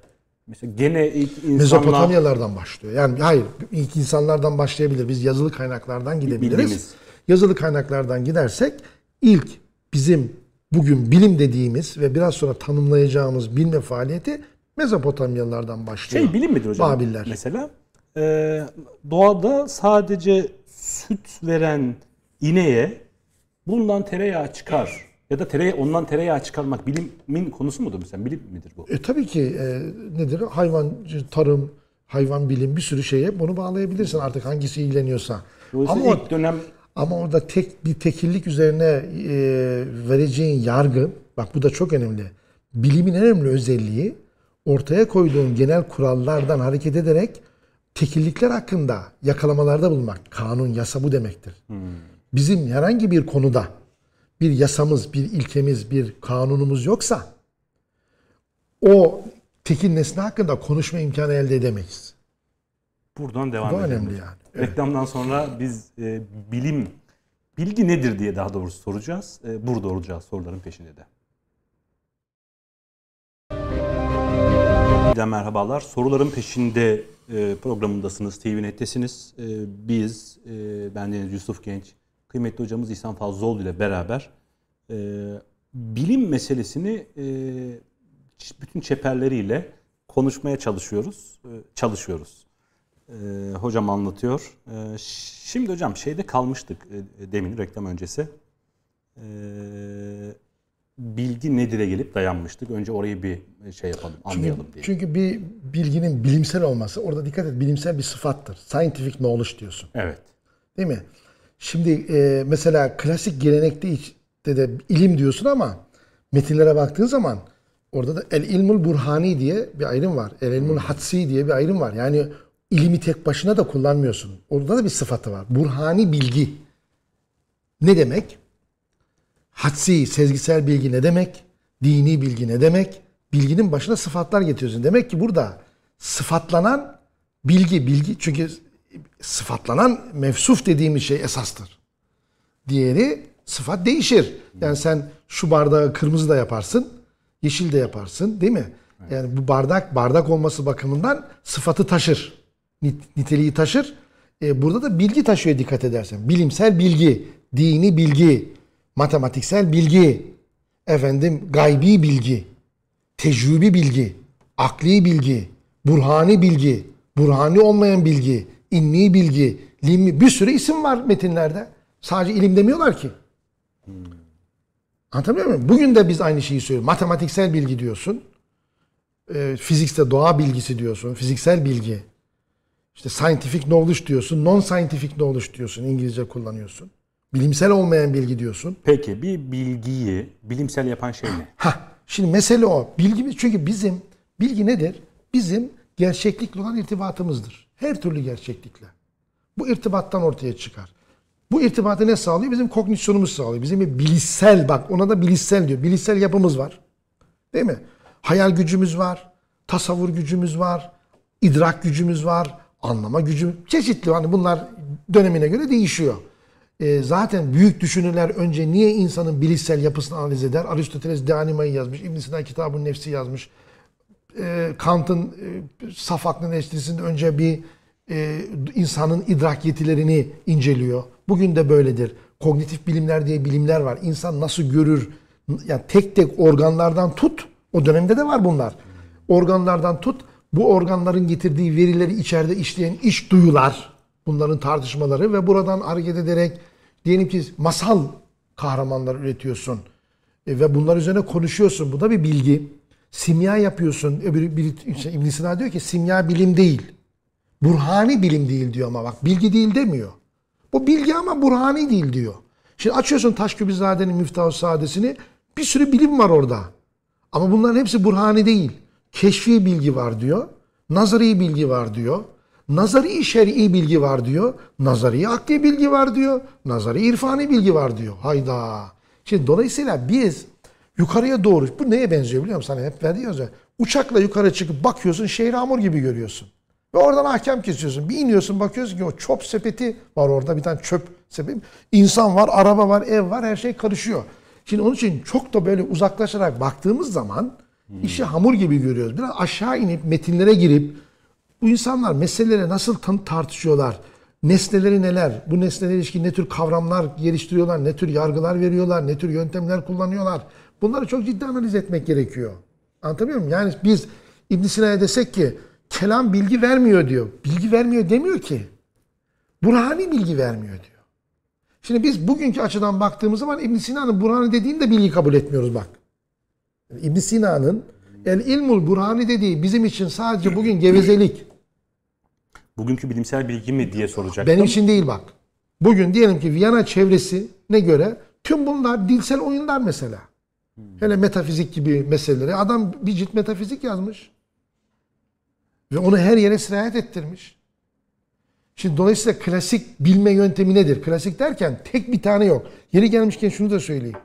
Mesela gene ilk insanlar Mezopotamyalardan başlıyor. Yani hayır ilk insanlardan başlayabilir. Biz yazılı kaynaklardan gidebiliriz. Bildiğimiz. Yazılı kaynaklardan gidersek ilk bizim bugün bilim dediğimiz ve biraz sonra tanımlayacağımız bilme faaliyeti Mezopotamyalılardan başlıyor. şey bilim midir hocam? Babiller. Mesela e, doğada sadece süt veren ineğe bundan tereyağı çıkar ya da tereyağı, ondan tereyağı çıkarmak bilimin konusu mudur mesela? Bilim midir bu? E, tabii ki e, nedir? Hayvancı, tarım, hayvan bilim bir sürü şeye bunu bağlayabilirsin artık hangisi ilgileniyorsa. Dolayısıyla Ama ilk dönem ama orada tek bir tekillik üzerine e, vereceğin yargı, bak bu da çok önemli. Bilimin en önemli özelliği ortaya koyduğun genel kurallardan hareket ederek tekillikler hakkında yakalamalarda bulunmak. Kanun, yasa bu demektir. Bizim herhangi bir konuda bir yasamız, bir ilkemiz, bir kanunumuz yoksa o tekil nesne hakkında konuşma imkanı elde edemeyiz. Buradan devam Bu edelim. önemli yani. Reklamdan sonra biz e, bilim, bilgi nedir diye daha doğrusu soracağız. E, burada olacağız soruların peşinde de. De merhabalar. Soruların peşinde e, programındasınız. TVNet'tesiniz. E, biz, e, ben Deniz Yusuf Genç, kıymetli hocamız İhsan Fazlıoğlu ile beraber e, bilim meselesini e, bütün çeperleriyle konuşmaya çalışıyoruz. E, çalışıyoruz. E, hocam anlatıyor. E, şimdi hocam şeyde kalmıştık e, demin reklam öncesi. E, bilgi nedir'e gelip dayanmıştık. Önce orayı bir şey yapalım, anlayalım diye. Çünkü bir bilginin bilimsel olması, orada dikkat et bilimsel bir sıfattır. Scientific knowledge diyorsun. Evet. Değil mi? Şimdi e, mesela klasik gelenekte işte de ilim diyorsun ama metinlere baktığın zaman orada da el ilmul burhani diye bir ayrım var. El ilmul hatsi diye bir ayrım var. Yani ilimi tek başına da kullanmıyorsun. Orada da bir sıfatı var. Burhani bilgi. Ne demek? Hadsi, sezgisel bilgi ne demek? Dini bilgi ne demek? Bilginin başına sıfatlar getiriyorsun. Demek ki burada sıfatlanan bilgi, bilgi çünkü sıfatlanan mevsuf dediğimiz şey esastır. Diğeri sıfat değişir. Yani sen şu bardağı kırmızı da yaparsın, yeşil de yaparsın değil mi? Yani bu bardak bardak olması bakımından sıfatı taşır. Nit- Niteliği taşır. E, burada da bilgi taşıyor dikkat edersen. Bilimsel bilgi, dini bilgi, matematiksel bilgi, efendim gaybi bilgi, tecrübi bilgi, akli bilgi, burhani bilgi, burhani olmayan bilgi, inni bilgi, limmi bir sürü isim var metinlerde. Sadece ilim demiyorlar ki. Anlatabiliyor muyum? Bugün de biz aynı şeyi söylüyoruz. Matematiksel bilgi diyorsun. Ee, fizikte doğa bilgisi diyorsun. Fiziksel bilgi. İşte scientific knowledge diyorsun. Non-scientific knowledge diyorsun. İngilizce kullanıyorsun. Bilimsel olmayan bilgi diyorsun. Peki bir bilgiyi bilimsel yapan şey ne? Ha, şimdi mesele o. Bilgimiz çünkü bizim bilgi nedir? Bizim gerçeklikle olan irtibatımızdır. Her türlü gerçeklikle. Bu irtibattan ortaya çıkar. Bu irtibatı ne sağlıyor? Bizim kognisyonumuz sağlıyor. Bizim bir bilişsel bak ona da bilişsel diyor. Bilişsel yapımız var. Değil mi? Hayal gücümüz var. Tasavvur gücümüz var. idrak gücümüz var. Anlama gücü çeşitli. Hani bunlar dönemine göre değişiyor. E, zaten büyük düşünürler önce niye insanın bilişsel yapısını analiz eder? Aristoteles De Anima'yı yazmış. İbn Sina Kitabın Nefsi yazmış. E, Kant'ın e, saf aklın eleştirisinde önce bir e, insanın idrak yetilerini inceliyor. Bugün de böyledir. Kognitif bilimler diye bilimler var. İnsan nasıl görür? Yani tek tek organlardan tut. O dönemde de var bunlar. Organlardan tut. Bu organların getirdiği verileri içeride işleyen iş duyular. Bunların tartışmaları ve buradan hareket ederek diyelim ki masal kahramanlar üretiyorsun. E, ve bunlar üzerine konuşuyorsun. Bu da bir bilgi. Simya yapıyorsun. Öbürü biri, şey, İbn Sina diyor ki simya bilim değil. Burhani bilim değil diyor ama bak bilgi değil demiyor. Bu bilgi ama burhani değil diyor. Şimdi açıyorsun Taşkübizade'nin Miftah-ı Saadesini bir sürü bilim var orada. Ama bunların hepsi burhani değil. Keşfi bilgi var diyor. Nazari bilgi var diyor. Nazari şer'i bilgi var diyor. Nazari akli bilgi var diyor. Nazari irfani bilgi var diyor. Hayda. Şimdi dolayısıyla biz yukarıya doğru bu neye benziyor biliyor musun? Sana hep veriyoruz ya. Uçakla yukarı çıkıp bakıyorsun şehri hamur gibi görüyorsun. Ve oradan ahkam kesiyorsun. Bir iniyorsun bakıyorsun ki o çöp sepeti var orada bir tane çöp sepeti. İnsan var, araba var, ev var her şey karışıyor. Şimdi onun için çok da böyle uzaklaşarak baktığımız zaman işi hamur gibi görüyoruz. Biraz aşağı inip metinlere girip bu insanlar meseleleri nasıl tartışıyorlar? Nesneleri neler? Bu nesnelere ilişkin ne tür kavramlar geliştiriyorlar? Ne tür yargılar veriyorlar? Ne tür yöntemler kullanıyorlar? Bunları çok ciddi analiz etmek gerekiyor. Anlatabiliyor muyum? Yani biz İbn Sina'ya desek ki kelam bilgi vermiyor diyor. Bilgi vermiyor demiyor ki. Burhani bilgi vermiyor diyor. Şimdi biz bugünkü açıdan baktığımız zaman İbn Sina'nın Burhani dediğini de bilgi kabul etmiyoruz bak. İbn Sina'nın el ilmul Burhani dediği bizim için sadece bugün gevezelik. Bugünkü bilimsel bilgi mi diye soracaktım. Benim için değil bak. Bugün diyelim ki Viyana çevresine göre tüm bunlar dilsel oyunlar mesela. Hele metafizik gibi meseleleri. Adam bir cilt metafizik yazmış. Ve onu her yere sirayet ettirmiş. Şimdi dolayısıyla klasik bilme yöntemi nedir? Klasik derken tek bir tane yok. Yeri gelmişken şunu da söyleyeyim.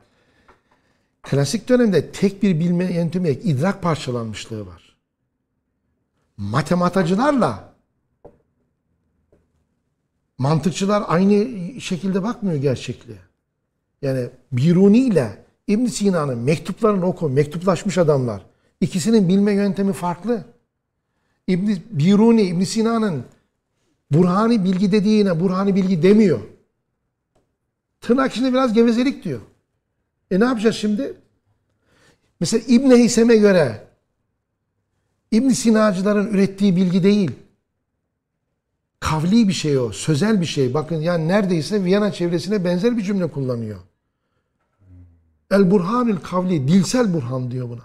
Klasik dönemde tek bir bilme yöntemi yok. idrak parçalanmışlığı var. Matematacılarla mantıkçılar aynı şekilde bakmıyor gerçekliğe. Yani Biruni ile İbn Sina'nın mektuplarını oku, mektuplaşmış adamlar. İkisinin bilme yöntemi farklı. İbn Biruni, İbn Sina'nın Burhani bilgi dediğine Burhani bilgi demiyor. Tırnak içinde biraz gevezelik diyor. E ne yapacağız şimdi? Mesela İbn Heysem'e göre İbn Sinacıların ürettiği bilgi değil. Kavli bir şey o, sözel bir şey. Bakın yani neredeyse Viyana çevresine benzer bir cümle kullanıyor. El burhanül kavli, dilsel burhan diyor buna.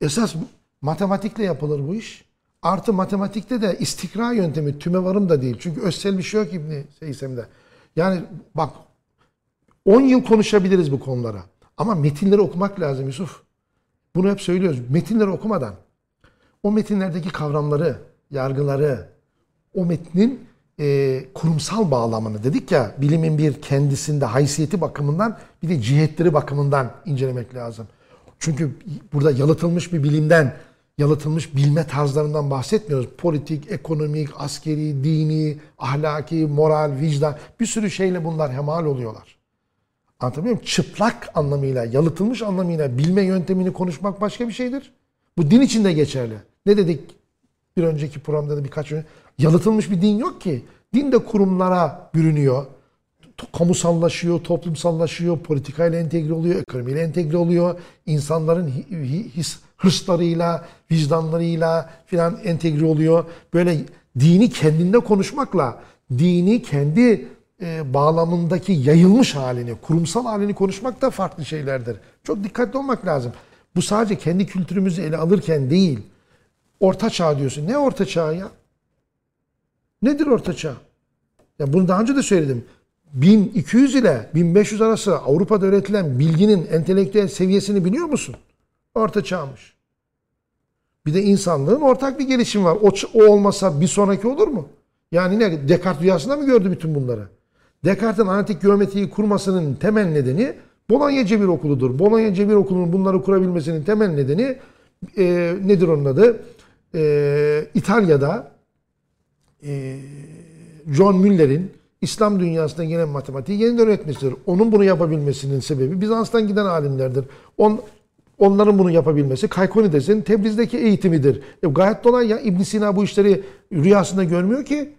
Esas matematikle yapılır bu iş. Artı matematikte de istikra yöntemi, tümevarım da değil. Çünkü özsel bir şey yok İbni Seysem'de. Yani bak 10 yıl konuşabiliriz bu konulara. Ama metinleri okumak lazım Yusuf. Bunu hep söylüyoruz. Metinleri okumadan o metinlerdeki kavramları, yargıları, o metnin e, kurumsal bağlamını dedik ya bilimin bir kendisinde haysiyeti bakımından bir de cihetleri bakımından incelemek lazım. Çünkü burada yalıtılmış bir bilimden, yalıtılmış bilme tarzlarından bahsetmiyoruz. Politik, ekonomik, askeri, dini, ahlaki, moral, vicdan bir sürü şeyle bunlar hemal oluyorlar. Anlatabiliyor muyum? Çıplak anlamıyla, yalıtılmış anlamıyla bilme yöntemini konuşmak başka bir şeydir. Bu din için de geçerli. Ne dedik bir önceki programda da birkaç? Yalıtılmış bir din yok ki. Din de kurumlara bürünüyor. Kamusallaşıyor, toplumsallaşıyor, politikayla entegre oluyor, ekonomiyle entegre oluyor. İnsanların his, hırslarıyla, vicdanlarıyla filan entegre oluyor. Böyle dini kendinde konuşmakla dini kendi e, bağlamındaki yayılmış halini, kurumsal halini konuşmak da farklı şeylerdir. Çok dikkatli olmak lazım. Bu sadece kendi kültürümüzü ele alırken değil. Orta çağ diyorsun. Ne orta çağ ya? Nedir orta çağ? Ya bunu daha önce de söyledim. 1200 ile 1500 arası Avrupa'da öğretilen bilginin entelektüel seviyesini biliyor musun? Orta çağmış. Bir de insanlığın ortak bir gelişimi var. O, o olmasa bir sonraki olur mu? Yani ne? Descartes rüyasında mı gördü bütün bunları? Descartes'in analitik geometriyi kurmasının temel nedeni Bologna Cebir Okulu'dur. Bologna Cebir Okulu'nun bunları kurabilmesinin temel nedeni e, nedir onun adı? E, İtalya'da e, John Müller'in İslam dünyasına gelen matematiği yeniden öğretmesidir. Onun bunu yapabilmesinin sebebi Bizans'tan giden alimlerdir. On, onların bunu yapabilmesi Kaykonides'in Tebriz'deki eğitimidir. E, gayet dolay ya İbn Sina bu işleri rüyasında görmüyor ki.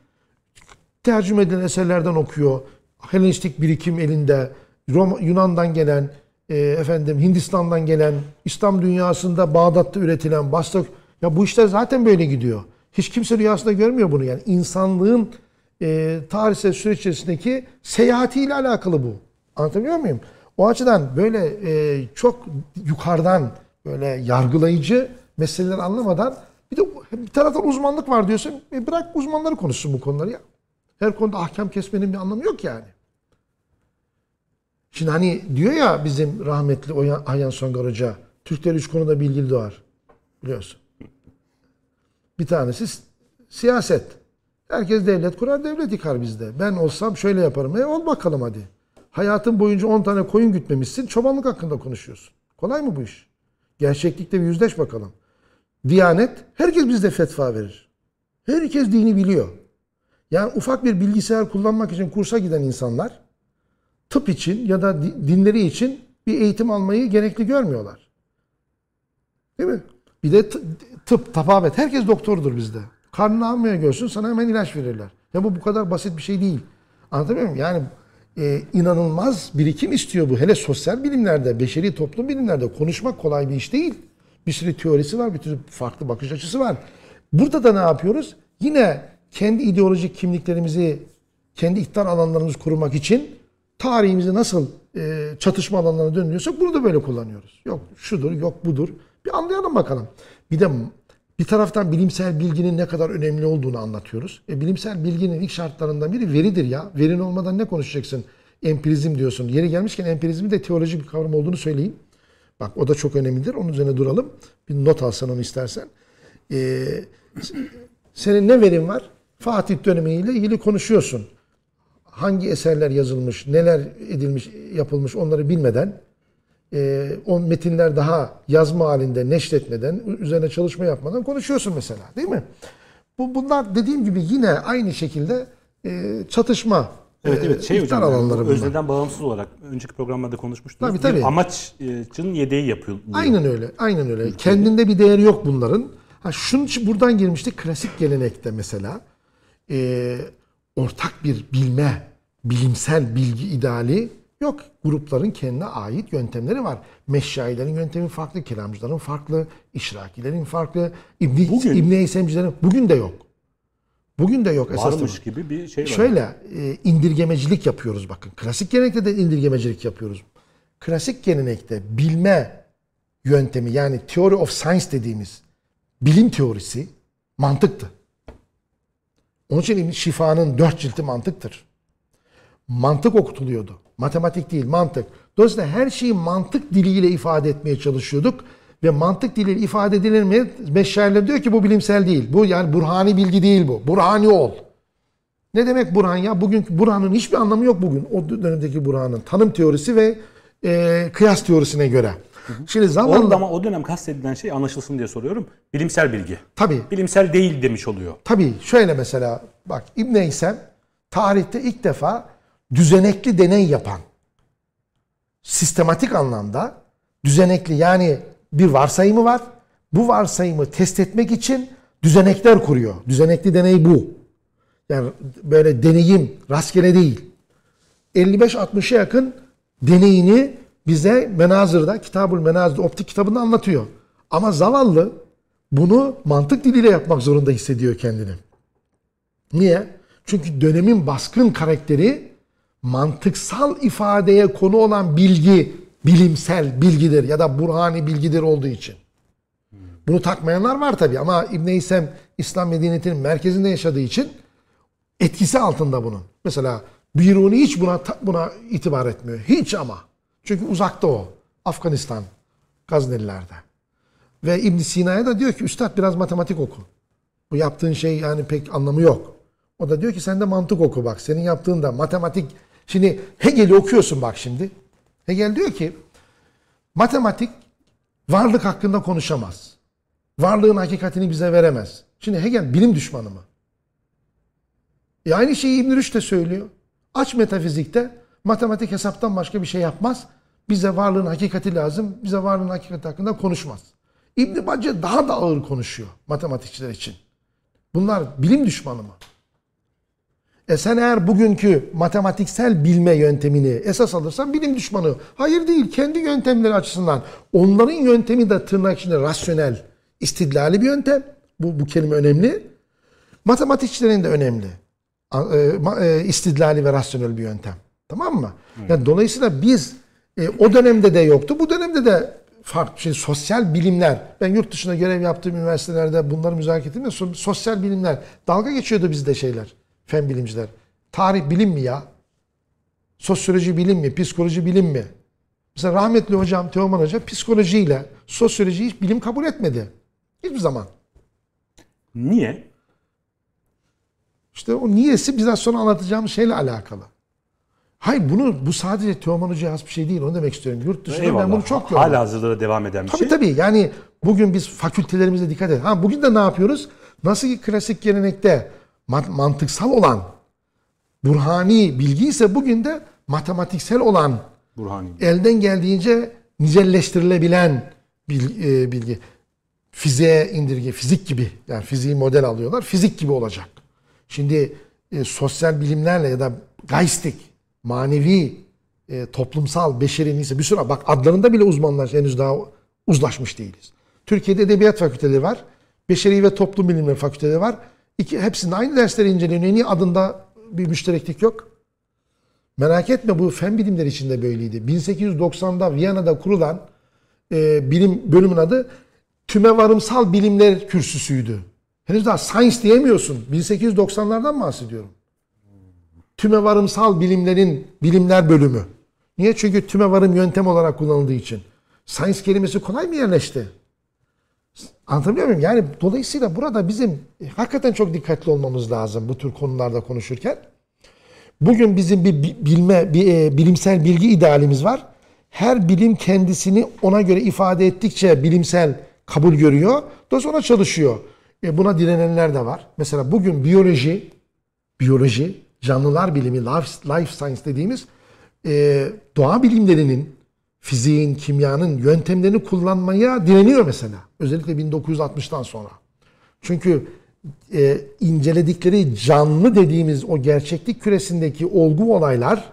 Tercüme edilen eserlerden okuyor. Helenistik birikim elinde. Roma, Yunan'dan gelen, e, efendim Hindistan'dan gelen, İslam dünyasında Bağdat'ta üretilen, Basra ya bu işler zaten böyle gidiyor. Hiç kimse rüyasında görmüyor bunu yani. insanlığın e, tarihsel süreç içerisindeki seyahatiyle alakalı bu. Anlatabiliyor muyum? O açıdan böyle e, çok yukarıdan böyle yargılayıcı meseleleri anlamadan bir de bir taraftan uzmanlık var diyorsun. E, bırak uzmanları konuşsun bu konuları ya. Her konuda ahkam kesmenin bir anlamı yok yani. Şimdi hani diyor ya bizim rahmetli Ayhan Songar Hoca, Türkler üç konuda bilgili doğar. Biliyorsun. Bir tanesi siyaset. Herkes devlet kurar, devlet yıkar bizde. Ben olsam şöyle yaparım. E ol bakalım hadi. Hayatın boyunca 10 tane koyun gütmemişsin, çobanlık hakkında konuşuyorsun. Kolay mı bu iş? Gerçeklikle bir yüzleş bakalım. Diyanet, herkes bizde fetva verir. Herkes dini biliyor. Yani ufak bir bilgisayar kullanmak için kursa giden insanlar tıp için ya da di- dinleri için bir eğitim almayı gerekli görmüyorlar. Değil mi? Bir de tıp, tababet. Herkes doktordur bizde. Karnını almaya görsün sana hemen ilaç verirler. Ya bu bu kadar basit bir şey değil. Anlatabiliyor muyum? Yani e, inanılmaz birikim istiyor bu. Hele sosyal bilimlerde, beşeri toplum bilimlerde konuşmak kolay bir iş değil. Bir sürü teorisi var, bir sürü farklı bakış açısı var. Burada da ne yapıyoruz? Yine kendi ideolojik kimliklerimizi, kendi iktidar alanlarımızı korumak için tarihimizi nasıl e, çatışma alanlarına dönüyorsak bunu da böyle kullanıyoruz. Yok şudur, yok budur. Bir anlayalım bakalım. Bir de bir taraftan bilimsel bilginin ne kadar önemli olduğunu anlatıyoruz. E, bilimsel bilginin ilk şartlarından biri veridir ya. Verin olmadan ne konuşacaksın? Empirizm diyorsun. Yeri gelmişken empirizmin de teolojik bir kavram olduğunu söyleyeyim. Bak o da çok önemlidir. Onun üzerine duralım. Bir not alsan onu istersen. Ee, senin ne verin var? Fatih dönemiyle ilgili konuşuyorsun. Hangi eserler yazılmış, neler edilmiş, yapılmış onları bilmeden e, o metinler daha yazma halinde neşretmeden, üzerine çalışma yapmadan konuşuyorsun mesela değil mi? Bu Bunlar dediğim gibi yine aynı şekilde e, çatışma Evet e, evet şey iktidar hocam alanları yani, özneden bağımsız olarak önceki programlarda konuşmuştunuz. Tabii, tabii. Bir amaçın yedeği yapıyor. Aynen öyle. Aynen öyle. Kendinde bir değeri yok bunların. Ha şunun için buradan girmiştik. Klasik gelenekte mesela e, ortak bir bilme, bilimsel bilgi ideali yok. Grupların kendine ait yöntemleri var. Meşşailerin yöntemi farklı, kelamcıların farklı, işrakilerin farklı, İbni, Bugün- İbni Eysemcilerin bugün de yok. Bugün de yok esasında. Varmış gibi bir şey var. Şöyle e, indirgemecilik yapıyoruz bakın. Klasik gelenekte de indirgemecilik yapıyoruz. Klasik gelenekte bilme yöntemi yani theory of science dediğimiz bilim teorisi mantıktı. Onun için şifanın dört cilti mantıktır. Mantık okutuluyordu. Matematik değil, mantık. Dolayısıyla her şeyi mantık diliyle ifade etmeye çalışıyorduk. Ve mantık diliyle ifade edilir mi? Meşayiler diyor ki bu bilimsel değil. Bu yani burhani bilgi değil bu. Burhani ol. Ne demek Burhan ya? Bugünkü Burhan'ın hiçbir anlamı yok bugün. O dönemdeki Burhan'ın tanım teorisi ve e, kıyas teorisine göre. Şimdi zamanla Orada ama o dönem kastedilen şey anlaşılsın diye soruyorum. Bilimsel bilgi. tabii Bilimsel değil demiş oluyor. tabii şöyle mesela bak İbn Eysem tarihte ilk defa düzenekli deney yapan sistematik anlamda düzenekli yani bir varsayımı var. Bu varsayımı test etmek için düzenekler kuruyor. Düzenekli deney bu. Yani böyle deneyim rastgele değil. 55-60'a yakın deneyini bize Menazır'da, Kitabul Menazır'da optik kitabında anlatıyor. Ama zavallı bunu mantık diliyle yapmak zorunda hissediyor kendini. Niye? Çünkü dönemin baskın karakteri mantıksal ifadeye konu olan bilgi bilimsel bilgidir ya da burhani bilgidir olduğu için. Bunu takmayanlar var tabii ama İbn İsem İslam medeniyetinin merkezinde yaşadığı için etkisi altında bunun. Mesela Biruni hiç buna buna itibar etmiyor. Hiç ama. Çünkü uzakta o. Afganistan, Gazneliler'de. Ve İbn Sina'ya da diyor ki üstad biraz matematik oku. Bu yaptığın şey yani pek anlamı yok. O da diyor ki sen de mantık oku bak. Senin yaptığın da matematik. Şimdi Hegel'i okuyorsun bak şimdi. Hegel diyor ki matematik varlık hakkında konuşamaz. Varlığın hakikatini bize veremez. Şimdi Hegel bilim düşmanı mı? E aynı şeyi İbn Rüşd de söylüyor. Aç metafizikte matematik hesaptan başka bir şey yapmaz. Bize varlığın hakikati lazım. Bize varlığın hakikati hakkında konuşmaz. İbn Bacı daha da ağır konuşuyor matematikçiler için. Bunlar bilim düşmanı mı? E sen eğer bugünkü matematiksel bilme yöntemini esas alırsan bilim düşmanı. Hayır değil. Kendi yöntemleri açısından. Onların yöntemi de tırnak içinde rasyonel, istidlali bir yöntem. Bu, bu kelime önemli. Matematikçilerin de önemli. E, e, istidlali ve rasyonel bir yöntem. Tamam mı? Yani dolayısıyla biz e, o dönemde de yoktu. Bu dönemde de farklı şey sosyal bilimler. Ben yurt dışında görev yaptığım üniversitelerde bunları müzakere ettim. de Sosyal bilimler. Dalga geçiyordu bizde şeyler. Fen bilimciler. Tarih bilim mi ya? Sosyoloji bilim mi? Psikoloji bilim mi? Mesela rahmetli hocam Teoman Hoca psikolojiyle sosyolojiyi hiç bilim kabul etmedi. Hiçbir zaman. Niye? İşte o niyesi biraz sonra anlatacağım şeyle alakalı. Hayır bunu bu sadece Teoman Hoca'ya has bir şey değil. Onu demek istiyorum. Yurt dışında ben bunu çok gördüm. Hala hazırda devam eden bir Tabii şey. tabii yani bugün biz fakültelerimize dikkat edelim. Ha bugün de ne yapıyoruz? Nasıl ki klasik gelenekte ma- mantıksal olan burhani bilgi ise bugün de matematiksel olan Burhani. elden geldiğince nicelleştirilebilen bil- e, bilgi. Fiziğe indirge, fizik gibi yani fiziği model alıyorlar. Fizik gibi olacak. Şimdi e, sosyal bilimlerle ya da geistik, manevi, e, toplumsal, beşeri neyse bir sürü bak adlarında bile uzmanlar henüz daha uzlaşmış değiliz. Türkiye'de edebiyat fakülteleri var. Beşeri ve toplum bilimleri fakülteleri var. İki, hepsinde aynı dersleri inceleniyor. Niye adında bir müştereklik yok? Merak etme bu fen bilimleri içinde böyleydi. 1890'da Viyana'da kurulan e, bilim bölümün adı Tümevarımsal Bilimler Kürsüsü'ydü. Henüz daha science diyemiyorsun. 1890'lardan bahsediyorum. Tümevarımsal bilimlerin bilimler bölümü. Niye? Çünkü tümevarım yöntem olarak kullanıldığı için. Science kelimesi kolay mı yerleşti? Anlatabiliyor muyum? Yani dolayısıyla burada bizim e, hakikaten çok dikkatli olmamız lazım bu tür konularda konuşurken. Bugün bizim bir bi- bilme, bir e, bilimsel bilgi idealimiz var. Her bilim kendisini ona göre ifade ettikçe bilimsel kabul görüyor. Dolayısıyla ona çalışıyor. E, buna direnenler de var. Mesela bugün biyoloji, biyoloji, canlılar bilimi, life, science dediğimiz e, doğa bilimlerinin, fiziğin, kimyanın yöntemlerini kullanmaya direniyor mesela. Özellikle 1960'tan sonra. Çünkü e, inceledikleri canlı dediğimiz o gerçeklik küresindeki olgu olaylar,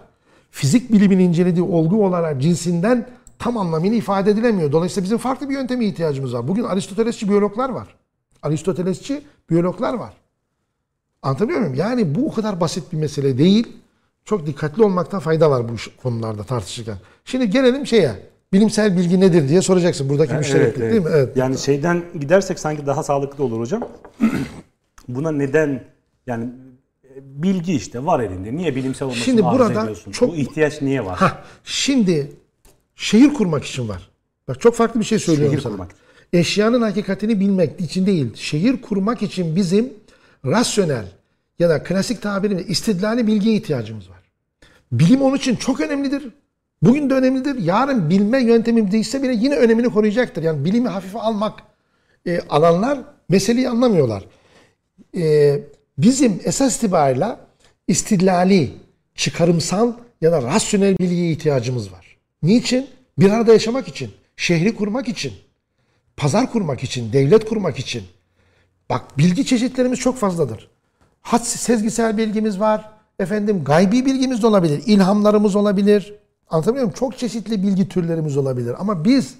fizik bilimin incelediği olgu olaylar cinsinden tam anlamıyla ifade edilemiyor. Dolayısıyla bizim farklı bir yönteme ihtiyacımız var. Bugün Aristotelesçi biyologlar var. Aristotelesçi biyologlar var. Anlatabiliyor muyum? Yani bu o kadar basit bir mesele değil. Çok dikkatli olmakta fayda var bu konularda tartışırken. Şimdi gelelim şeye. Bilimsel bilgi nedir diye soracaksın. Buradaki müştereklik Evet, değil mi? Evet. Yani şeyden gidersek sanki daha sağlıklı olur hocam. [CLEARS THROAT] Buna neden yani bilgi işte var elinde. Niye bilimsel olmasını Şimdi burada çok- Bu ihtiyaç niye var? Hah, şimdi şehir kurmak için var. Bak çok farklı bir şey söylüyorum Şehir sana. kurmak. Eşyanın hakikatini bilmek için değil. Şehir kurmak için bizim rasyonel ya da klasik tabiriyle istidlali bilgiye ihtiyacımız var. Bilim onun için çok önemlidir. Bugün de önemlidir. Yarın bilme yöntemim değişse bile yine önemini koruyacaktır. Yani bilimi hafife almak e, alanlar meseleyi anlamıyorlar. E, bizim esas itibariyle istidlali, çıkarımsal ya da rasyonel bilgiye ihtiyacımız var. Niçin? Bir arada yaşamak için, şehri kurmak için, pazar kurmak için, devlet kurmak için. Bak bilgi çeşitlerimiz çok fazladır. Had sezgisel bilgimiz var. Efendim gaybi bilgimiz de olabilir. ilhamlarımız olabilir. Anlatabiliyor muyum? Çok çeşitli bilgi türlerimiz olabilir. Ama biz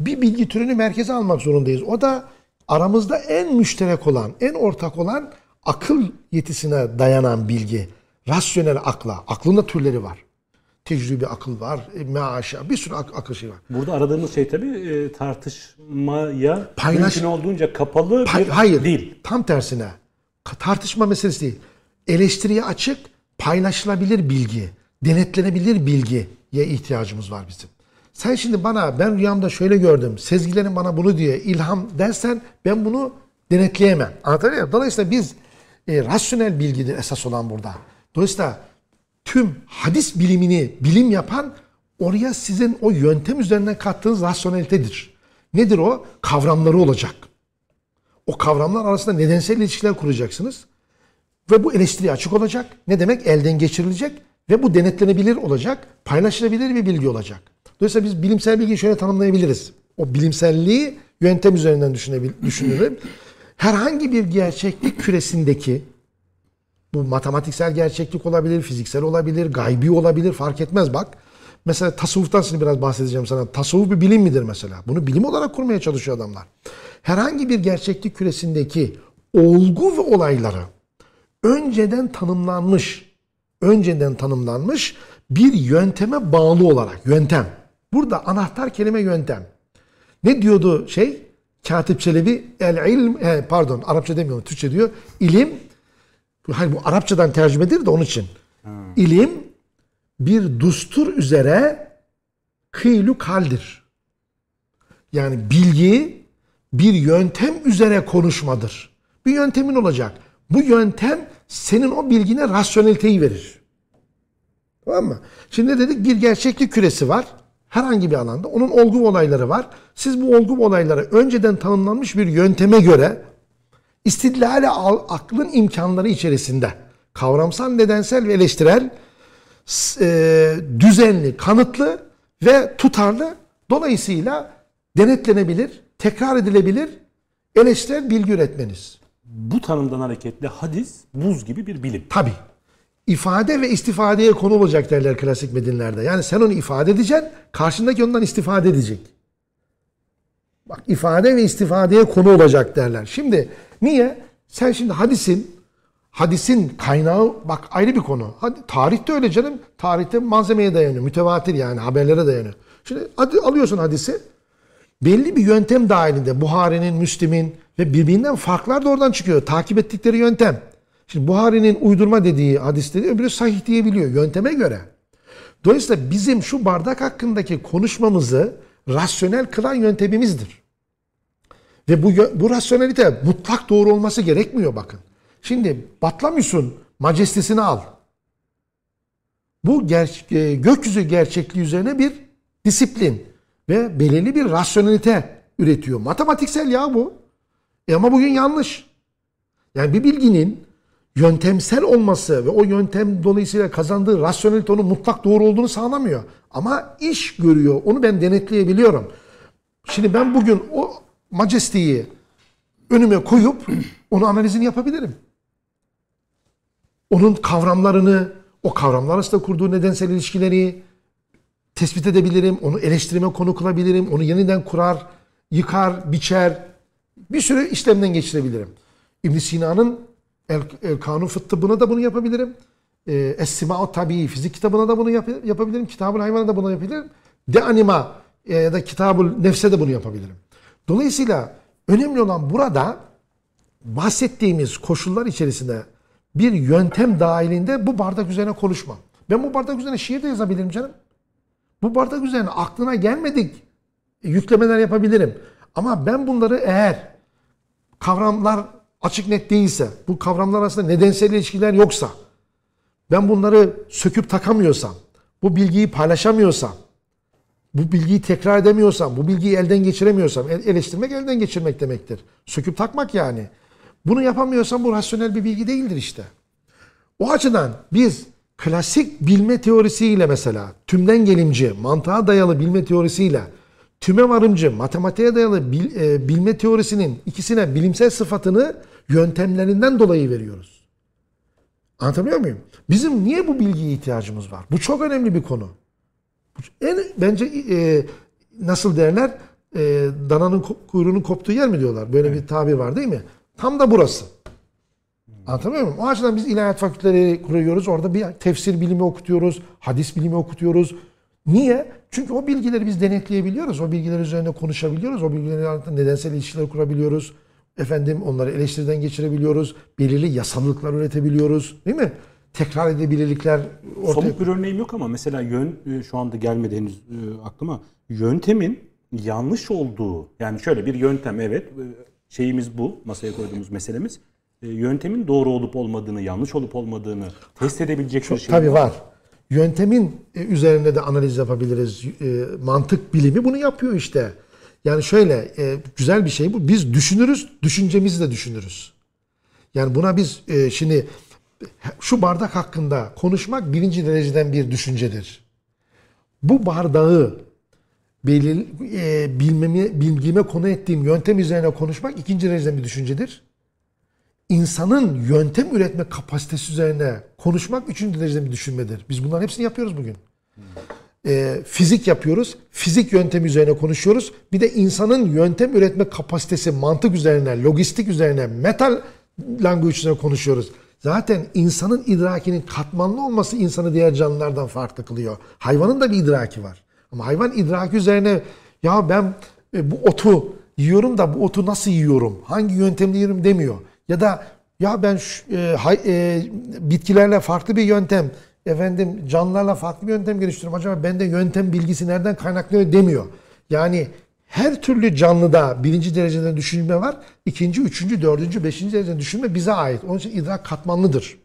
bir bilgi türünü merkeze almak zorundayız. O da aramızda en müşterek olan, en ortak olan akıl yetisine dayanan bilgi. Rasyonel akla. Aklın türleri var. Tecrübe akıl var, e, meaşa, bir sürü ak- akıl şey var. Burada aradığımız şey tabii e, tartışmaya Paylaş- mümkün olduğunca kapalı Pa- bir hayır. değil. Tam tersine. Tartışma meselesi değil. Eleştiriye açık, paylaşılabilir bilgi, denetlenebilir bilgiye ihtiyacımız var bizim. Sen şimdi bana ben rüyamda şöyle gördüm. Sezgilerim bana bunu diye ilham dersen ben bunu denetleyemem. Anlatabiliyor muyum? Dolayısıyla biz e, rasyonel bilgidir esas olan burada. Dolayısıyla tüm hadis bilimini bilim yapan oraya sizin o yöntem üzerinden kattığınız rasyonelitedir. Nedir o? Kavramları olacak. O kavramlar arasında nedensel ilişkiler kuracaksınız. Ve bu eleştiriye açık olacak. Ne demek? Elden geçirilecek ve bu denetlenebilir olacak, paylaşılabilir bir bilgi olacak. Dolayısıyla biz bilimsel bilgiyi şöyle tanımlayabiliriz. O bilimselliği yöntem üzerinden düşünebil. Herhangi bir gerçeklik küresindeki bu matematiksel gerçeklik olabilir, fiziksel olabilir, gaybi olabilir fark etmez bak. Mesela tasavvuftan şimdi biraz bahsedeceğim sana. Tasavvuf bir bilim midir mesela? Bunu bilim olarak kurmaya çalışıyor adamlar. Herhangi bir gerçeklik küresindeki olgu ve olayları önceden tanımlanmış, önceden tanımlanmış bir yönteme bağlı olarak yöntem. Burada anahtar kelime yöntem. Ne diyordu şey? Katip Çelebi el ilm pardon Arapça demiyorum Türkçe diyor. İlim hayır bu Arapçadan tercümedir de onun için. İlim bir dustur üzere kıylu kaldir. Yani bilgi bir yöntem üzere konuşmadır. Bir yöntemin olacak. Bu yöntem senin o bilgine rasyoneliteyi verir. Tamam mı? Şimdi dedik bir gerçeklik küresi var. Herhangi bir alanda. Onun olgu olayları var. Siz bu olgu ve olayları önceden tanımlanmış bir yönteme göre istidlale al- aklın imkanları içerisinde kavramsal, nedensel ve eleştirel e, düzenli, kanıtlı ve tutarlı dolayısıyla denetlenebilir, tekrar edilebilir, eleştirel bilgi üretmeniz. Bu tanımdan hareketle hadis buz gibi bir bilim. Tabi. İfade ve istifadeye konu olacak derler klasik metinlerde. Yani sen onu ifade edeceksin, karşındaki ondan istifade edecek. Bak ifade ve istifadeye konu olacak derler. Şimdi niye? Sen şimdi hadisin, hadisin kaynağı bak ayrı bir konu. Hadi, tarihte öyle canım. Tarihte malzemeye dayanıyor. Mütevatir yani haberlere dayanıyor. Şimdi hadi alıyorsun hadisi. Belli bir yöntem dahilinde Buhari'nin, Müslim'in ve birbirinden farklar da oradan çıkıyor. Takip ettikleri yöntem. Şimdi Buhari'nin uydurma dediği hadisleri öbürü sahih diyebiliyor yönteme göre. Dolayısıyla bizim şu bardak hakkındaki konuşmamızı rasyonel kılan yöntemimizdir. Ve bu, bu rasyonelite mutlak doğru olması gerekmiyor bakın. Şimdi Batlamyus'un majestesini al. Bu ger- e, gökyüzü gerçekliği üzerine bir disiplin ve belirli bir rasyonelite üretiyor. Matematiksel ya bu. E ama bugün yanlış. Yani bir bilginin yöntemsel olması ve o yöntem dolayısıyla kazandığı rasyonelite onun mutlak doğru olduğunu sağlamıyor. Ama iş görüyor. Onu ben denetleyebiliyorum. Şimdi ben bugün o majesteyi önüme koyup onu analizini yapabilirim. Onun kavramlarını, o kavramlar arasında kurduğu nedensel ilişkileri tespit edebilirim. Onu eleştirime konu kılabilirim. Onu yeniden kurar, yıkar, biçer. Bir sürü işlemden geçirebilirim. ibn Sina'nın El, El Kanun Fıttıbına da bunu yapabilirim. Ee, Es-Sima'u Tabii fizik kitabına da bunu yap- yapabilirim. Kitabul Hayvan'a da bunu yapabilirim. De Anima e, ya da Kitabul Nefs'e de bunu yapabilirim. Dolayısıyla önemli olan burada bahsettiğimiz koşullar içerisinde bir yöntem dahilinde bu bardak üzerine konuşmam. Ben bu bardak üzerine şiir de yazabilirim canım. Bu bardak üzerine aklına gelmedik yüklemeler yapabilirim. Ama ben bunları eğer kavramlar açık net değilse, bu kavramlar arasında nedensel ilişkiler yoksa, ben bunları söküp takamıyorsam, bu bilgiyi paylaşamıyorsam, bu bilgiyi tekrar edemiyorsam, bu bilgiyi elden geçiremiyorsam, el- eleştirmek elden geçirmek demektir. Söküp takmak yani. Bunu yapamıyorsam bu rasyonel bir bilgi değildir işte. O açıdan biz klasik bilme teorisiyle mesela tümden gelimci, mantığa dayalı bilme teorisiyle tüme varımcı, matematiğe dayalı bil- e, bilme teorisinin ikisine bilimsel sıfatını yöntemlerinden dolayı veriyoruz. Anlatabiliyor muyum? Bizim niye bu bilgiye ihtiyacımız var? Bu çok önemli bir konu. En bence e, nasıl derler? E, dananın kuyruğunun koptuğu yer mi diyorlar? Böyle bir tabir var değil mi? Tam da burası. Anlatabiliyor muyum? O açıdan biz ilahiyat fakülteleri kuruyoruz. Orada bir tefsir bilimi okutuyoruz. Hadis bilimi okutuyoruz. Niye? Çünkü o bilgileri biz denetleyebiliyoruz. O bilgiler üzerinde konuşabiliyoruz. O bilgilerin nedensel ilişkiler kurabiliyoruz. Efendim onları eleştiriden geçirebiliyoruz. Belirli yasallıklar üretebiliyoruz. Değil mi? Tekrar edebilirlikler ortaya Somut bir örneğim yok ama mesela yön e, şu anda gelmedi henüz e, aklıma. Yöntemin yanlış olduğu yani şöyle bir yöntem evet e, şeyimiz bu masaya koyduğumuz meselemiz. Yöntemin doğru olup olmadığını, yanlış olup olmadığını test edebilecek bir şey. Tabii var. Yöntemin e, üzerinde de analiz yapabiliriz. E, Mantık bilimi bunu yapıyor işte. Yani şöyle e, güzel bir şey bu. Biz düşünürüz, düşüncemizi de düşünürüz. Yani buna biz şimdi şu bardak hakkında konuşmak birinci dereceden bir düşüncedir. Bu bardağı belir, e, bilmemi, bilgime konu ettiğim yöntem üzerine konuşmak ikinci dereceden bir düşüncedir. İnsanın yöntem üretme kapasitesi üzerine konuşmak üçüncü dereceden bir düşünmedir. Biz bunların hepsini yapıyoruz bugün. Ee, fizik yapıyoruz. Fizik yöntemi üzerine konuşuyoruz. Bir de insanın yöntem üretme kapasitesi, mantık üzerine, lojistik üzerine, metal language üzerine konuşuyoruz. Zaten insanın idrakinin katmanlı olması insanı diğer canlılardan farklı kılıyor. Hayvanın da bir idraki var. Ama hayvan idraki üzerine ya ben e, bu otu yiyorum da bu otu nasıl yiyorum? Hangi yöntemle yiyorum demiyor. Ya da ya ben şu, e, hay- e, bitkilerle farklı bir yöntem, efendim canlılarla farklı bir yöntem geliştiriyorum. Acaba bende yöntem bilgisi nereden kaynaklanıyor demiyor. Yani Her türlü canlıda birinci dereceden düşünme var. ikinci, üçüncü, dördüncü, beşinci dereceden düşünme bize ait. Onun için idrak katmanlıdır.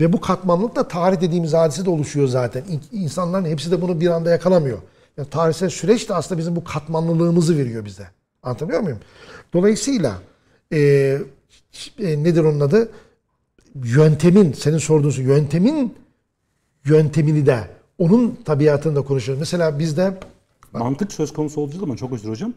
Ve bu katmanlılık da tarih dediğimiz hadise de oluşuyor zaten. İn- İnsanların hepsi de bunu bir anda yakalamıyor. Yani tarihsel süreç de aslında bizim bu katmanlılığımızı veriyor bize. Anlatabiliyor muyum? Dolayısıyla e, e, nedir onun adı? Yöntemin, senin sorduğun yöntemin yöntemini de onun tabiatını da konuşuyoruz. Mesela bizde Mantık söz konusu olduğu zaman çok özür hocam.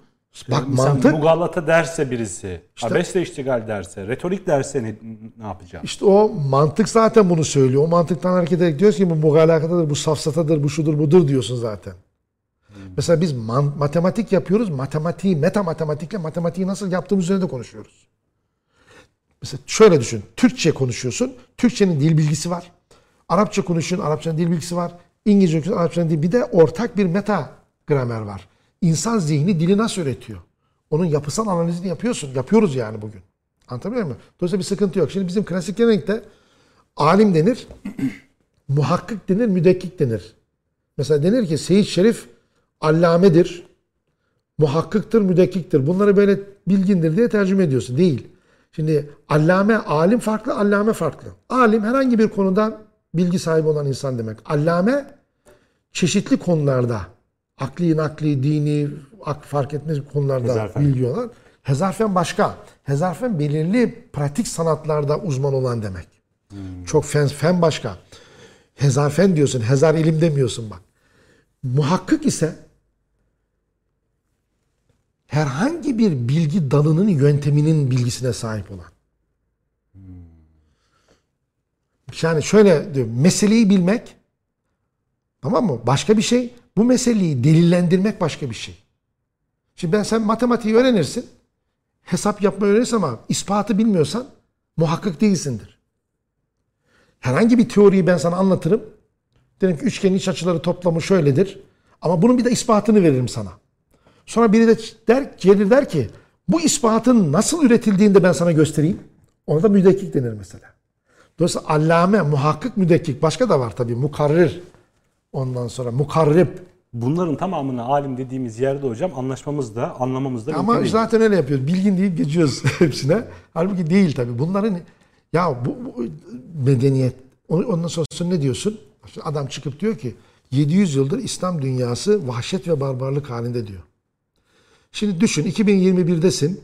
Bak, Mesela mantık- Mugallata derse birisi, abesle iştigal derse, retorik derse ne, ne yapacağım? İşte o mantık zaten bunu söylüyor. O mantıktan hareket ederek diyoruz ki bu mugalakatadır, bu safsatadır, bu şudur budur diyorsun zaten. Mesela biz man- matematik yapıyoruz. Matematiği, meta matematikle matematiği nasıl yaptığımız üzerine de konuşuyoruz. Mesela şöyle düşün. Türkçe konuşuyorsun. Türkçenin dil bilgisi var. Arapça konuşuyorsun. Arapçanın dil bilgisi var. İngilizce konuşuyorsun. Arapçanın dil Bir de ortak bir meta gramer var. İnsan zihni dili nasıl üretiyor? Onun yapısal analizini yapıyorsun. Yapıyoruz yani bugün. Anlatabiliyor muyum? Dolayısıyla bir sıkıntı yok. Şimdi bizim klasik gelenekte alim denir, [CLEARS THROAT] muhakkik denir, müdekkik denir. Mesela denir ki Seyit Şerif allamedir, muhakkıktır, müdekkiktir. Bunları böyle bilgindir diye tercüme ediyorsun. Değil. Şimdi allame, alim farklı, allame farklı. Alim herhangi bir konuda bilgi sahibi olan insan demek. Allame çeşitli konularda akli, nakli, dini, ak fark etmez konularda Hezarfen. bilgi olan. Hezarfen başka. Hezarfen belirli pratik sanatlarda uzman olan demek. Çok fen, fen başka. Hezarfen diyorsun, hezar ilim demiyorsun bak. Muhakkik ise herhangi bir bilgi dalının yönteminin bilgisine sahip olan. Yani şöyle diyor, meseleyi bilmek tamam mı? Başka bir şey. Bu meseleyi delillendirmek başka bir şey. Şimdi ben sen matematiği öğrenirsin. Hesap yapmayı öğrenirsin ama ispatı bilmiyorsan muhakkak değilsindir. Herhangi bir teoriyi ben sana anlatırım. Derim ki üçgenin iç açıları toplamı şöyledir. Ama bunun bir de ispatını veririm sana. Sonra biri de der, gelir der ki bu ispatın nasıl üretildiğini de ben sana göstereyim. Ona da müdekkik denir mesela. Dolayısıyla allame, muhakkik, müdekkik. Başka da var tabii. Mukarrir. Ondan sonra mukarrib. Bunların tamamını alim dediğimiz yerde hocam anlaşmamız da anlamamız da mümkün Ama değil. zaten öyle yapıyoruz. Bilgin deyip geçiyoruz [LAUGHS] hepsine. Halbuki değil tabii. Bunların ya bu, bu medeniyet ondan sonra ne diyorsun? Adam çıkıp diyor ki 700 yıldır İslam dünyası vahşet ve barbarlık halinde diyor. Şimdi düşün 2021'desin.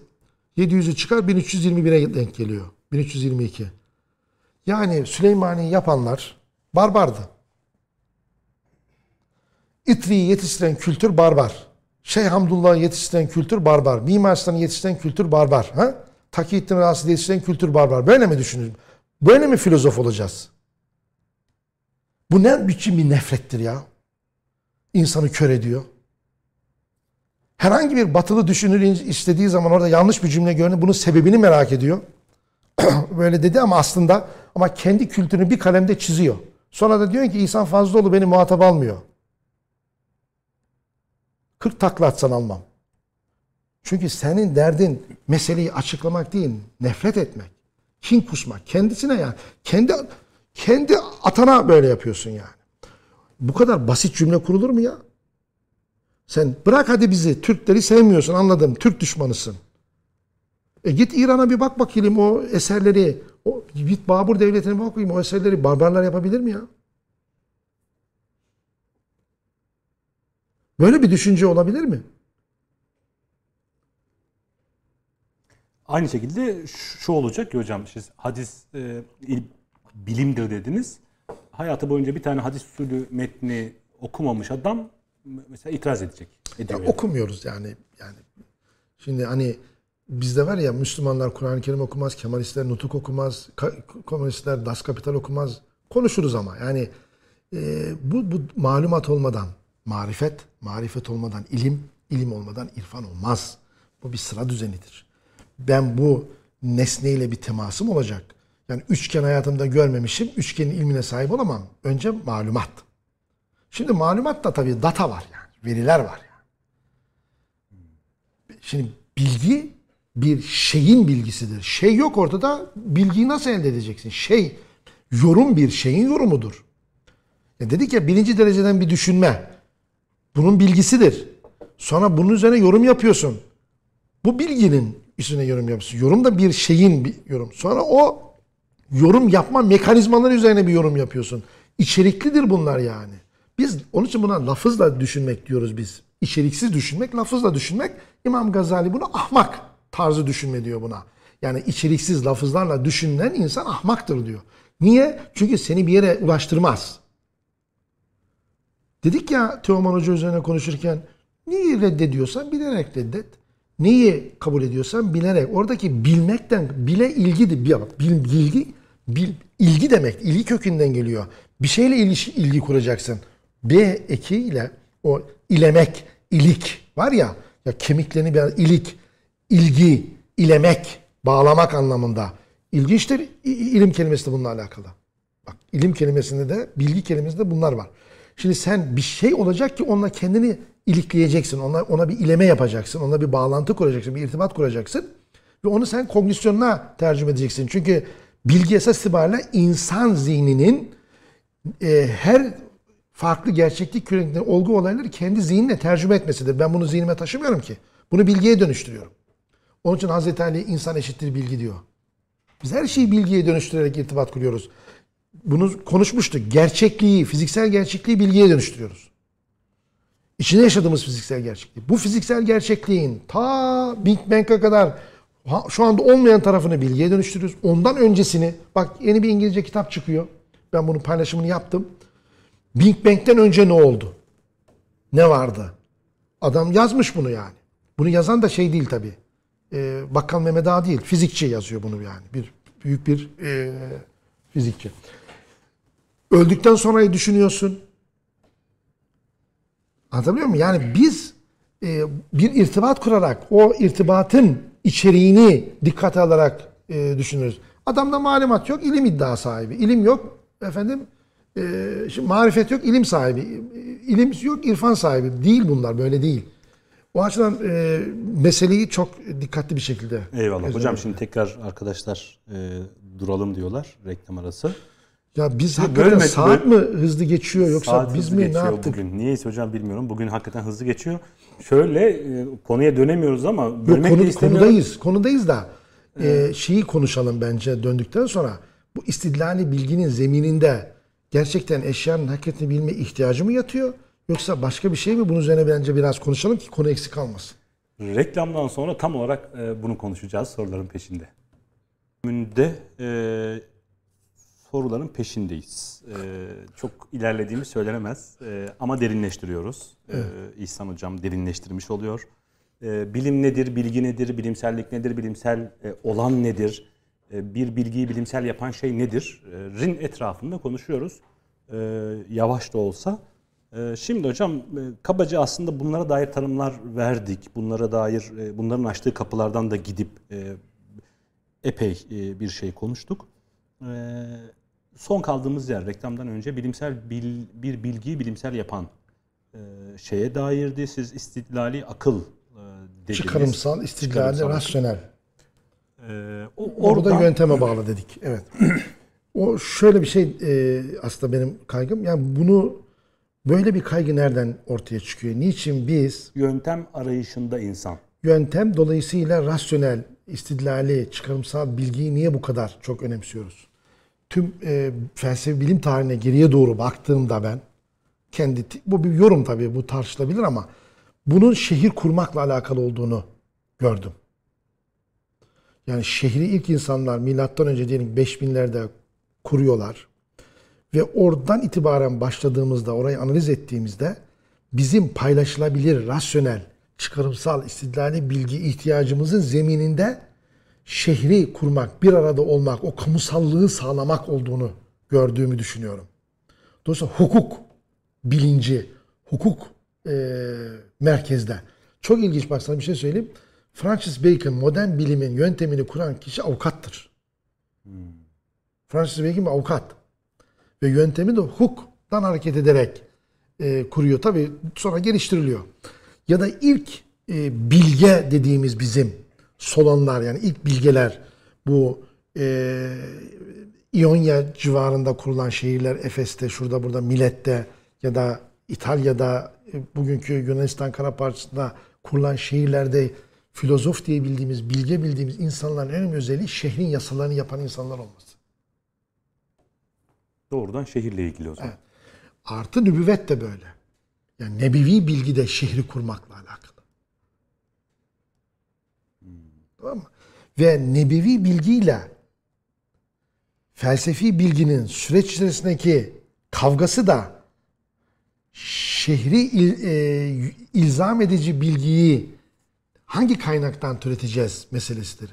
700'ü çıkar 1321'e denk geliyor. 1322. Yani Süleymaniye yapanlar barbardı. İtri'yi yetiştiren kültür barbar. Şeyh Hamdullah'ı yetiştiren kültür barbar. Mimar Sinan'ı yetiştiren kültür barbar. Ha? Takiyettin Rasi'yi yetiştiren kültür barbar. Böyle mi düşünüyoruz? Böyle mi filozof olacağız? Bu ne biçim bir nefrettir ya? İnsanı kör ediyor. Herhangi bir batılı düşünür istediği zaman orada yanlış bir cümle görünür. Bunun sebebini merak ediyor. [CLEARS THROAT] Böyle dedi ama aslında ama kendi kültürünü bir kalemde çiziyor. Sonra da diyor ki İhsan Fazlıoğlu beni muhatap almıyor. 40 takla atsan almam. Çünkü senin derdin meseleyi açıklamak değil, nefret etmek. Kin kusmak. Kendisine yani. Kendi kendi atana böyle yapıyorsun yani. Bu kadar basit cümle kurulur mu ya? Sen bırak hadi bizi. Türkleri sevmiyorsun anladım. Türk düşmanısın. E git İran'a bir bak bakayım o eserleri. O, git Babur Devleti'ne bak bakayım o eserleri barbarlar yapabilir mi ya? Böyle bir düşünce olabilir mi? Aynı şekilde şu olacak ki hocam siz hadis e, il- bilimdir dediniz. Hayatı boyunca bir tane hadis usulü metni okumamış adam mesela itiraz edecek. Ediyor yani. Okumuyoruz yani. Yani şimdi hani bizde var ya Müslümanlar Kur'an-ı Kerim okumaz, Kemalistler Nutuk okumaz, Komünistler Das Kapital okumaz. Konuşuruz ama yani e, bu, bu malumat olmadan marifet, marifet olmadan ilim, ilim olmadan irfan olmaz. Bu bir sıra düzenidir. Ben bu nesneyle bir temasım olacak. Yani üçgen hayatımda görmemişim, üçgenin ilmine sahip olamam. Önce malumat. Şimdi malumatta tabii data var yani, veriler var yani. Şimdi bilgi bir şeyin bilgisidir. Şey yok ortada, bilgiyi nasıl elde edeceksin? Şey, yorum bir şeyin yorumudur. Ya dedik ya birinci dereceden bir düşünme. Bunun bilgisidir. Sonra bunun üzerine yorum yapıyorsun. Bu bilginin üstüne yorum yapıyorsun. Yorum da bir şeyin bir yorum. Sonra o yorum yapma mekanizmaları üzerine bir yorum yapıyorsun. İçeriklidir bunlar yani. Biz onun için buna lafızla düşünmek diyoruz biz. İçeriksiz düşünmek, lafızla düşünmek. İmam Gazali bunu ahmak tarzı düşünme diyor buna. Yani içeriksiz lafızlarla düşünen insan ahmaktır diyor. Niye? Çünkü seni bir yere ulaştırmaz. Dedik ya Teoman Hoca üzerine konuşurken neyi reddediyorsan bilerek reddet. Neyi kabul ediyorsan bilerek. Oradaki bilmekten bile ilgi bir bil, bilgi bil, ilgi demek. ilgi kökünden geliyor. Bir şeyle ilgi, ilgi kuracaksın. B ekiyle o ilemek, ilik var ya ya kemiklerini bir ilik, ilgi, ilemek, bağlamak anlamında. İlginçtir ilim kelimesi de bununla alakalı. Bak ilim kelimesinde de bilgi kelimesinde bunlar var. Şimdi sen bir şey olacak ki onunla kendini ilikleyeceksin. Ona, ona bir ileme yapacaksın. Ona bir bağlantı kuracaksın. Bir irtibat kuracaksın. Ve onu sen kognisyonuna tercüme edeceksin. Çünkü bilgi esas itibariyle insan zihninin e, her farklı gerçeklik küreğinde olgu olayları kendi zihnine tercüme etmesidir. Ben bunu zihnime taşımıyorum ki. Bunu bilgiye dönüştürüyorum. Onun için Hazreti Ali insan eşittir bilgi diyor. Biz her şeyi bilgiye dönüştürerek irtibat kuruyoruz. Bunu konuşmuştuk. Gerçekliği, fiziksel gerçekliği bilgiye dönüştürüyoruz. İçinde yaşadığımız fiziksel gerçekliği. Bu fiziksel gerçekliğin ta Big Bang'e kadar şu anda olmayan tarafını bilgiye dönüştürüyoruz. Ondan öncesini, bak yeni bir İngilizce kitap çıkıyor. Ben bunun paylaşımını yaptım. Big Bang'den önce ne oldu? Ne vardı? Adam yazmış bunu yani. Bunu yazan da şey değil tabii. Ee, Bakkal Mehmet Ağa değil. Fizikçi yazıyor bunu yani. Bir büyük bir e, fizikçi. Öldükten sonrayı düşünüyorsun. Anlatabiliyor muyum? Yani biz e, bir irtibat kurarak o irtibatın içeriğini dikkate alarak e, düşünürüz. Adamda malumat yok, ilim iddia sahibi. İlim yok, efendim şimdi marifet yok, ilim sahibi. İlim yok, irfan sahibi. Değil bunlar, böyle değil. O açıdan e, meseleyi çok dikkatli bir şekilde. Eyvallah. Hocam şimdi tekrar arkadaşlar e, duralım diyorlar reklam arası. Ya biz hakikaten bölme, saat böl- mi hızlı geçiyor yoksa saat biz mi ne yaptık? Bugün. Niyeyse hocam bilmiyorum. Bugün hakikaten hızlı geçiyor. Şöyle e, konuya dönemiyoruz ama Yok, konu, konudayız. Konudayız da e, şeyi konuşalım bence döndükten sonra. Bu istidlali bilginin zemininde gerçekten eşyanın hakikatini bilme ihtiyacı mı yatıyor? Yoksa başka bir şey mi? Bunun üzerine bence biraz konuşalım ki konu eksik kalmasın. Reklamdan sonra tam olarak e, bunu konuşacağız soruların peşinde. Bölümünde e, soruların peşindeyiz. E, çok ilerlediğimiz söylenemez e, ama derinleştiriyoruz. E, İhsan Hocam derinleştirmiş oluyor. E, bilim nedir, bilgi nedir, bilimsellik nedir, bilimsel e, olan nedir, bir bilgiyi bilimsel yapan şey nedir? E, rin etrafında konuşuyoruz. E, yavaş da olsa. Şimdi hocam e, kabaca aslında bunlara dair tanımlar verdik. Bunlara dair e, bunların açtığı kapılardan da gidip e, epey bir şey konuştuk. Son kaldığımız yer reklamdan önce bilimsel bir bilgiyi bilimsel yapan şeye dairdi. Siz istidlali akıl dediniz. Çıkarımsal, istidlali, Çıkarımsal rasyonel. Ee, Orada oradan... yönteme bağlı dedik. Evet. o şöyle bir şey aslında benim kaygım. Yani bunu Böyle bir kaygı nereden ortaya çıkıyor? Niçin biz... Yöntem arayışında insan. Yöntem dolayısıyla rasyonel, istidlali, çıkarımsal bilgiyi niye bu kadar çok önemsiyoruz? Tüm e, felsefe bilim tarihine geriye doğru baktığımda ben, kendi bu bir yorum tabii bu tartışılabilir ama bunun şehir kurmakla alakalı olduğunu gördüm. Yani şehri ilk insanlar milattan önce diyelim 5000'lerde kuruyorlar. Ve oradan itibaren başladığımızda, orayı analiz ettiğimizde bizim paylaşılabilir, rasyonel, çıkarımsal, istidlali bilgi ihtiyacımızın zemininde şehri kurmak, bir arada olmak, o kamusallığı sağlamak olduğunu gördüğümü düşünüyorum. Dolayısıyla hukuk bilinci, hukuk e, merkezde. Çok ilginç bak sana bir şey söyleyeyim. Francis Bacon modern bilimin yöntemini kuran kişi avukattır. Francis Bacon bir avukat ve yöntemi de hukuktan hareket ederek e, kuruyor. Tabi sonra geliştiriliyor. Ya da ilk e, bilge dediğimiz bizim solanlar yani ilk bilgeler bu e, İonya civarında kurulan şehirler Efes'te, şurada burada Milet'te ya da İtalya'da e, bugünkü Yunanistan Kara Parçası'nda kurulan şehirlerde filozof diye bildiğimiz, bilge bildiğimiz insanların en önemli özelliği şehrin yasalarını yapan insanlar olması. Doğrudan şehirle ilgili o zaman. Evet. Artı nübüvvet de böyle. Yani nebevi bilgi de şehri kurmakla alakalı. Tamam mı? Ve nebevi bilgiyle felsefi bilginin süreç içerisindeki kavgası da şehri il- e, ilzam edici bilgiyi hangi kaynaktan türeteceğiz meselesidir.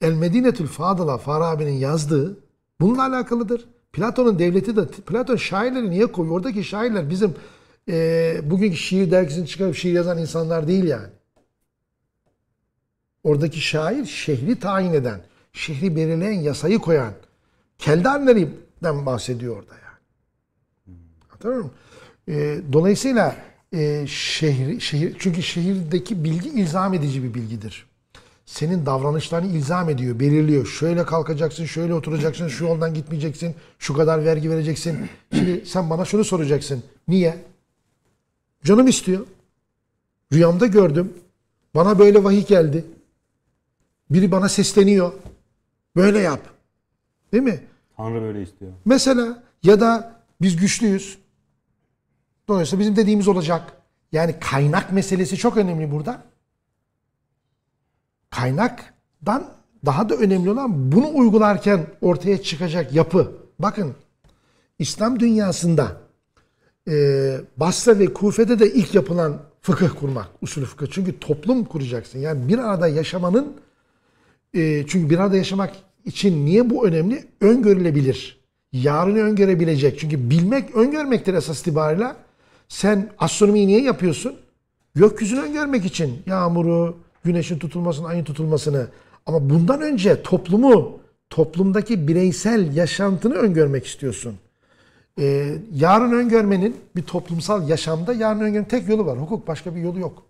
El Medinetül Fadıl'a Farabi'nin yazdığı bununla alakalıdır. Platon'un devleti de Platon şairleri niye koyuyor? Oradaki şairler bizim e, bugünkü şiir dergisini çıkarıp şiir yazan insanlar değil yani. Oradaki şair şehri tayin eden, şehri belirleyen, yasayı koyan keldarlarından bahsediyor orada yani. Anlatabiliyor muyum? E, dolayısıyla e, şehri, şehir, çünkü şehirdeki bilgi ilzam edici bir bilgidir. Senin davranışlarını ilzam ediyor, belirliyor. Şöyle kalkacaksın, şöyle oturacaksın, şu yoldan gitmeyeceksin, şu kadar vergi vereceksin. Şimdi sen bana şunu soracaksın. Niye? Canım istiyor. Rüyamda gördüm. Bana böyle vahiy geldi. Biri bana sesleniyor. Böyle yap. Değil mi? Tanrı böyle istiyor. Mesela ya da biz güçlüyüz. Dolayısıyla bizim dediğimiz olacak. Yani kaynak meselesi çok önemli burada. Kaynaktan daha da önemli olan bunu uygularken ortaya çıkacak yapı. Bakın İslam dünyasında e, Basra ve Kufe'de de ilk yapılan fıkıh kurmak, usulü fıkıh. Çünkü toplum kuracaksın. Yani bir arada yaşamanın e, çünkü bir arada yaşamak için niye bu önemli? Öngörülebilir. Yarını öngörebilecek. Çünkü bilmek öngörmektir esas itibariyle. Sen astronomiyi niye yapıyorsun? Gökyüzünü öngörmek için. Yağmuru, güneşin tutulmasını, ayın tutulmasını. Ama bundan önce toplumu, toplumdaki bireysel yaşantını öngörmek istiyorsun. Ee, yarın öngörmenin bir toplumsal yaşamda yarın öngörmenin tek yolu var. Hukuk başka bir yolu yok.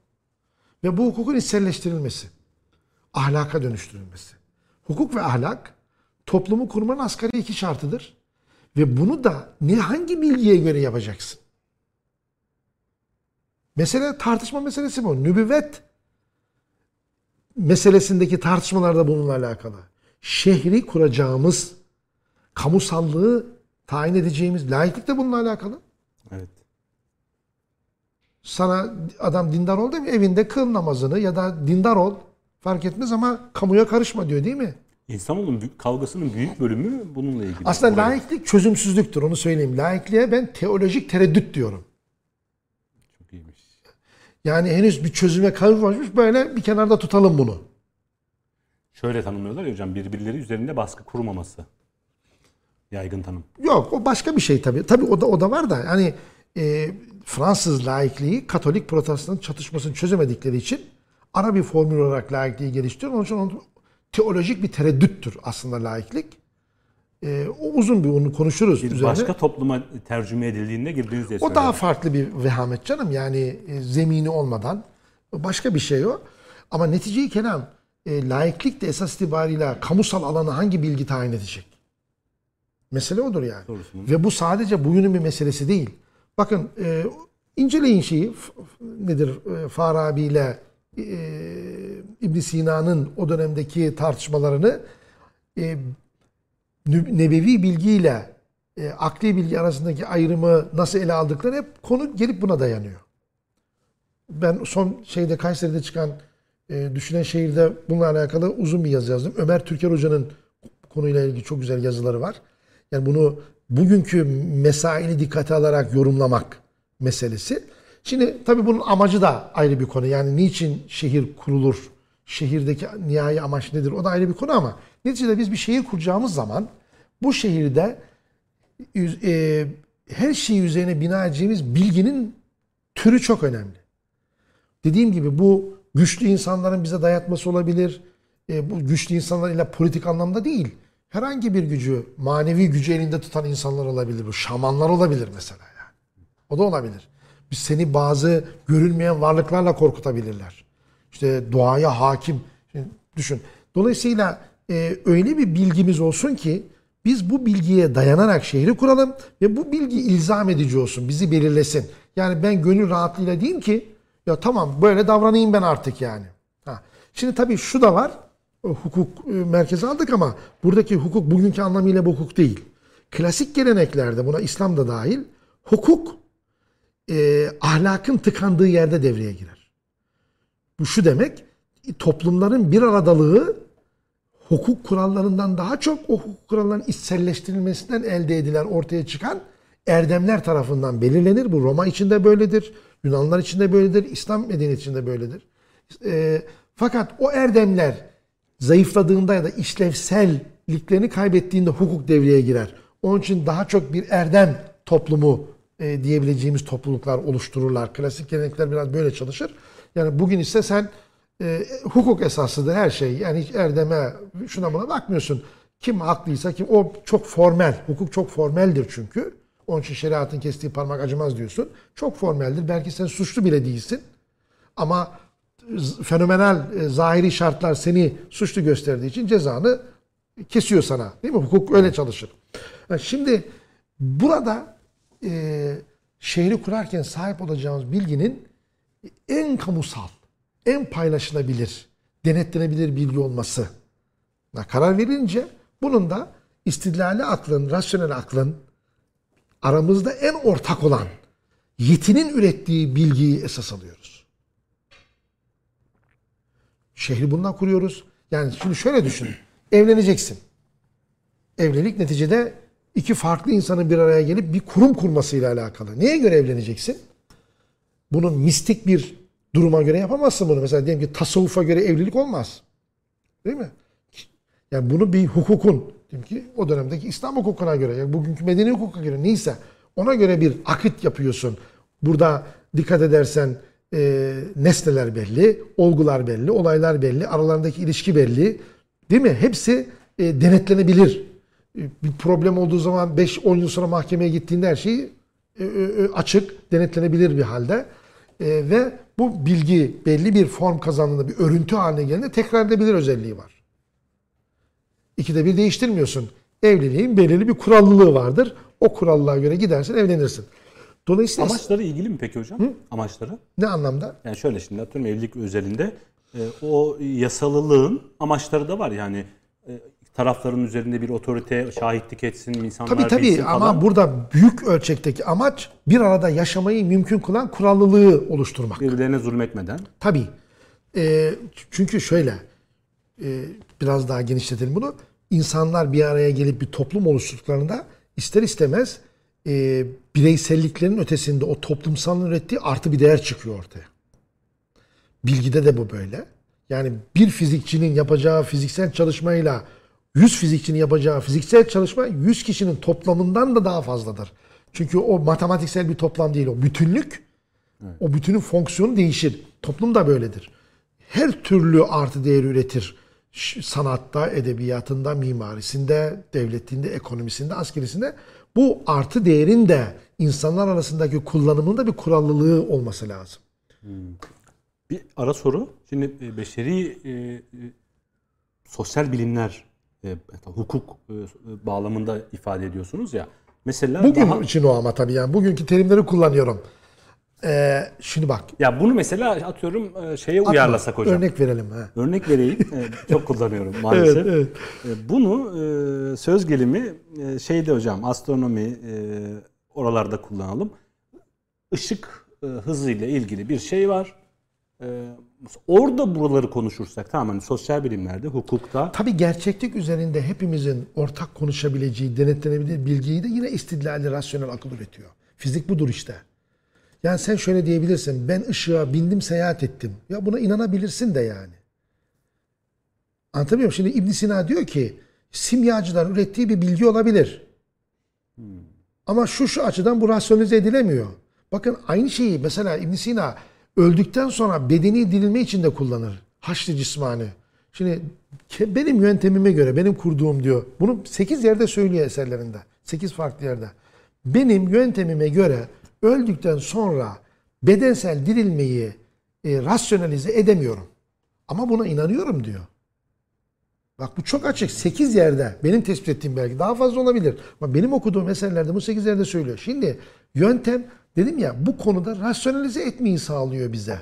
Ve bu hukukun içselleştirilmesi. Ahlaka dönüştürülmesi. Hukuk ve ahlak toplumu kurmanın asgari iki şartıdır. Ve bunu da ne hangi bilgiye göre yapacaksın? Mesele tartışma meselesi bu. Nübüvvet meselesindeki tartışmalarda bununla alakalı. Şehri kuracağımız, kamusallığı tayin edeceğimiz laiklik de bununla alakalı. Evet. Sana adam dindar ol değil mi? Evinde kıl namazını ya da dindar ol. Fark etmez ama kamuya karışma diyor değil mi? İnsanoğlunun kavgasının büyük bölümü bununla ilgili. Aslında laiklik çözümsüzlüktür onu söyleyeyim. Laikliğe ben teolojik tereddüt diyorum. Yani henüz bir çözüme kavuşmamış böyle bir kenarda tutalım bunu. Şöyle tanımlıyorlar ya hocam birbirleri üzerinde baskı kurmaması. Yaygın tanım. Yok o başka bir şey tabii. Tabii o da o da var da yani e, Fransız laikliği Katolik Protestan çatışmasını çözemedikleri için ara bir formül olarak laikliği geliştiriyor. Onun için onun teolojik bir tereddüttür aslında laiklik. E, o uzun bir onu konuşuruz Bir üzerine. başka topluma tercüme edildiğinde girdiğiniz diye O daha söylüyorum. farklı bir vehamet canım. Yani e, zemini olmadan başka bir şey o. Ama neticeyi kelam e, laiklik de esas itibariyle kamusal alanı hangi bilgi tayin edecek? Mesele odur yani. Doğrusunun. Ve bu sadece bugünün bir meselesi değil. Bakın e, inceleyin şeyi nedir e, Farabi ile e, ibn Sina'nın o dönemdeki tartışmalarını e, nebevi bilgiyle e, akli bilgi arasındaki ayrımı nasıl ele aldıkları hep konu gelip buna dayanıyor. Ben son şeyde Kayseri'de çıkan e, Düşünen Şehir'de bununla alakalı uzun bir yazı yazdım. Ömer Türker Hoca'nın konuyla ilgili çok güzel yazıları var. Yani bunu bugünkü mesaili dikkate alarak yorumlamak meselesi. Şimdi tabii bunun amacı da ayrı bir konu. Yani niçin şehir kurulur? Şehirdeki nihai amaç nedir? O da ayrı bir konu ama neticede biz bir şehir kuracağımız zaman bu şehirde e, her şey üzerine bina edeceğimiz bilginin türü çok önemli. Dediğim gibi bu güçlü insanların bize dayatması olabilir. E, bu güçlü insanlar ile politik anlamda değil. Herhangi bir gücü, manevi gücü elinde tutan insanlar olabilir. Bu şamanlar olabilir mesela yani. O da olabilir. Biz seni bazı görülmeyen varlıklarla korkutabilirler. İşte doğaya hakim. Şimdi düşün. Dolayısıyla e, öyle bir bilgimiz olsun ki Biz bu bilgiye dayanarak şehri kuralım ve bu bilgi ilzam edici olsun, bizi belirlesin. Yani ben gönül rahatlığıyla diyeyim ki ya tamam böyle davranayım ben artık yani. Ha. Şimdi tabii şu da var. Hukuk e, merkezi aldık ama buradaki hukuk bugünkü anlamıyla bu hukuk değil. Klasik geleneklerde buna İslam da dahil hukuk e, ahlakın tıkandığı yerde devreye girer. Bu şu demek toplumların bir aradalığı hukuk kurallarından daha çok o hukuk kurallarının içselleştirilmesinden elde edilen ortaya çıkan erdemler tarafından belirlenir. Bu Roma içinde böyledir, Yunanlar içinde böyledir, İslam medeniyeti içinde böyledir. E, fakat o erdemler zayıfladığında ya da işlevselliklerini kaybettiğinde hukuk devreye girer. Onun için daha çok bir erdem toplumu e, diyebileceğimiz topluluklar oluştururlar. Klasik gelenekler biraz böyle çalışır. Yani bugün ise sen e, hukuk esasıdır her şey. Yani hiç erdeme şuna buna bakmıyorsun. Kim haklıysa kim o çok formel. Hukuk çok formeldir çünkü. Onun için şeriatın kestiği parmak acımaz diyorsun. Çok formeldir. Belki sen suçlu bile değilsin. Ama fenomenal e, zahiri şartlar seni suçlu gösterdiği için cezanı kesiyor sana. Değil mi? Hukuk öyle çalışır. Ha, Şimdi burada e, şehri kurarken sahip olacağımız bilginin en kamusal, en paylaşılabilir, denetlenebilir bilgi olması karar verilince bunun da istidlali aklın, rasyonel aklın aramızda en ortak olan yetinin ürettiği bilgiyi esas alıyoruz. Şehri bundan kuruyoruz. Yani şimdi şöyle düşün. Evleneceksin. Evlilik neticede iki farklı insanın bir araya gelip bir kurum kurmasıyla alakalı. Neye göre evleneceksin? Bunun mistik bir duruma göre yapamazsın bunu. Mesela diyelim ki tasavvufa göre evlilik olmaz. Değil mi? Yani bunu bir hukukun, diyelim ki o dönemdeki İslam hukukuna göre, yani bugünkü medeni hukuka göre neyse ona göre bir akit yapıyorsun. Burada dikkat edersen e, nesneler belli, olgular belli, olaylar belli, aralarındaki ilişki belli. Değil mi? Hepsi e, denetlenebilir. E, bir problem olduğu zaman 5-10 yıl sonra mahkemeye gittiğinde her şey e, e, açık, denetlenebilir bir halde. E, ve bu bilgi belli bir form kazandığında, bir örüntü haline geldiğinde tekrar edilebilir özelliği var. İkide bir değiştirmiyorsun. Evliliğin belirli bir kurallılığı vardır. O kurallığa göre gidersin, evlenirsin. Dolayısıyla Amaçları ilgili mi peki hocam? Amaçları? ne anlamda? Yani şöyle şimdi atıyorum evlilik özelinde e, o yasalılığın amaçları da var yani tarafların üzerinde bir otorite şahitlik etsin, insanlar Tabii tabii bilsin ama falan. burada büyük ölçekteki amaç bir arada yaşamayı mümkün kılan kurallılığı oluşturmak. birbirlerine zulmetmeden. Tabii. Ee, çünkü şöyle e, biraz daha genişletelim bunu. İnsanlar bir araya gelip bir toplum oluşturduklarında ister istemez e, bireyselliklerin ötesinde o toplumsalın ürettiği artı bir değer çıkıyor ortaya. Bilgide de bu böyle. Yani bir fizikçinin yapacağı fiziksel çalışmayla 100 fizikçinin yapacağı fiziksel çalışma 100 kişinin toplamından da daha fazladır. Çünkü o matematiksel bir toplam değil o bütünlük. O bütünün fonksiyonu değişir. Toplum da böyledir. Her türlü artı değer üretir. Sanatta, edebiyatında, mimarisinde, devletinde, ekonomisinde, askerisinde. Bu artı değerin de insanlar arasındaki kullanımında bir kurallılığı olması lazım. Bir ara soru. Şimdi e, beşeri e, e, sosyal bilimler e, hukuk e, bağlamında ifade ediyorsunuz ya. Mesela Bugün daha, için o ama tabii yani bugünkü terimleri kullanıyorum. Ee, şimdi bak. ya bunu mesela atıyorum e, şeye uyarlasak hocam. Örnek, Örnek verelim. Ha. vereyim. E, çok kullanıyorum [LAUGHS] maalesef. Evet, evet. E, Bunu e, söz gelimi e, şeyde hocam astronomi e, oralarda kullanalım. Işık e, hızıyla ilgili bir şey var. Orada buraları konuşursak tamam hani sosyal bilimlerde, hukukta Tabii gerçeklik üzerinde hepimizin ortak konuşabileceği, denetlenebilir bilgiyi de yine istidlalli, rasyonel akıl üretiyor. Fizik budur işte. Yani sen şöyle diyebilirsin, ben ışığa bindim, seyahat ettim. Ya buna inanabilirsin de yani. Anlatabiliyor muyum? Şimdi ibn Sina diyor ki, simyacılar ürettiği bir bilgi olabilir. Ama şu şu açıdan bu rasyonize edilemiyor. Bakın aynı şeyi mesela ibn Sina öldükten sonra bedeni dirilme için de kullanır. Haşlı cismani. Şimdi benim yöntemime göre, benim kurduğum diyor. Bunu 8 yerde söylüyor eserlerinde. 8 farklı yerde. Benim yöntemime göre öldükten sonra bedensel dirilmeyi e, rasyonalize edemiyorum. Ama buna inanıyorum diyor. Bak bu çok açık. 8 yerde benim tespit ettiğim belki daha fazla olabilir. Ama benim okuduğum eserlerde bu 8 yerde söylüyor. Şimdi yöntem dedim ya bu konuda rasyonalize etmeyi sağlıyor bize.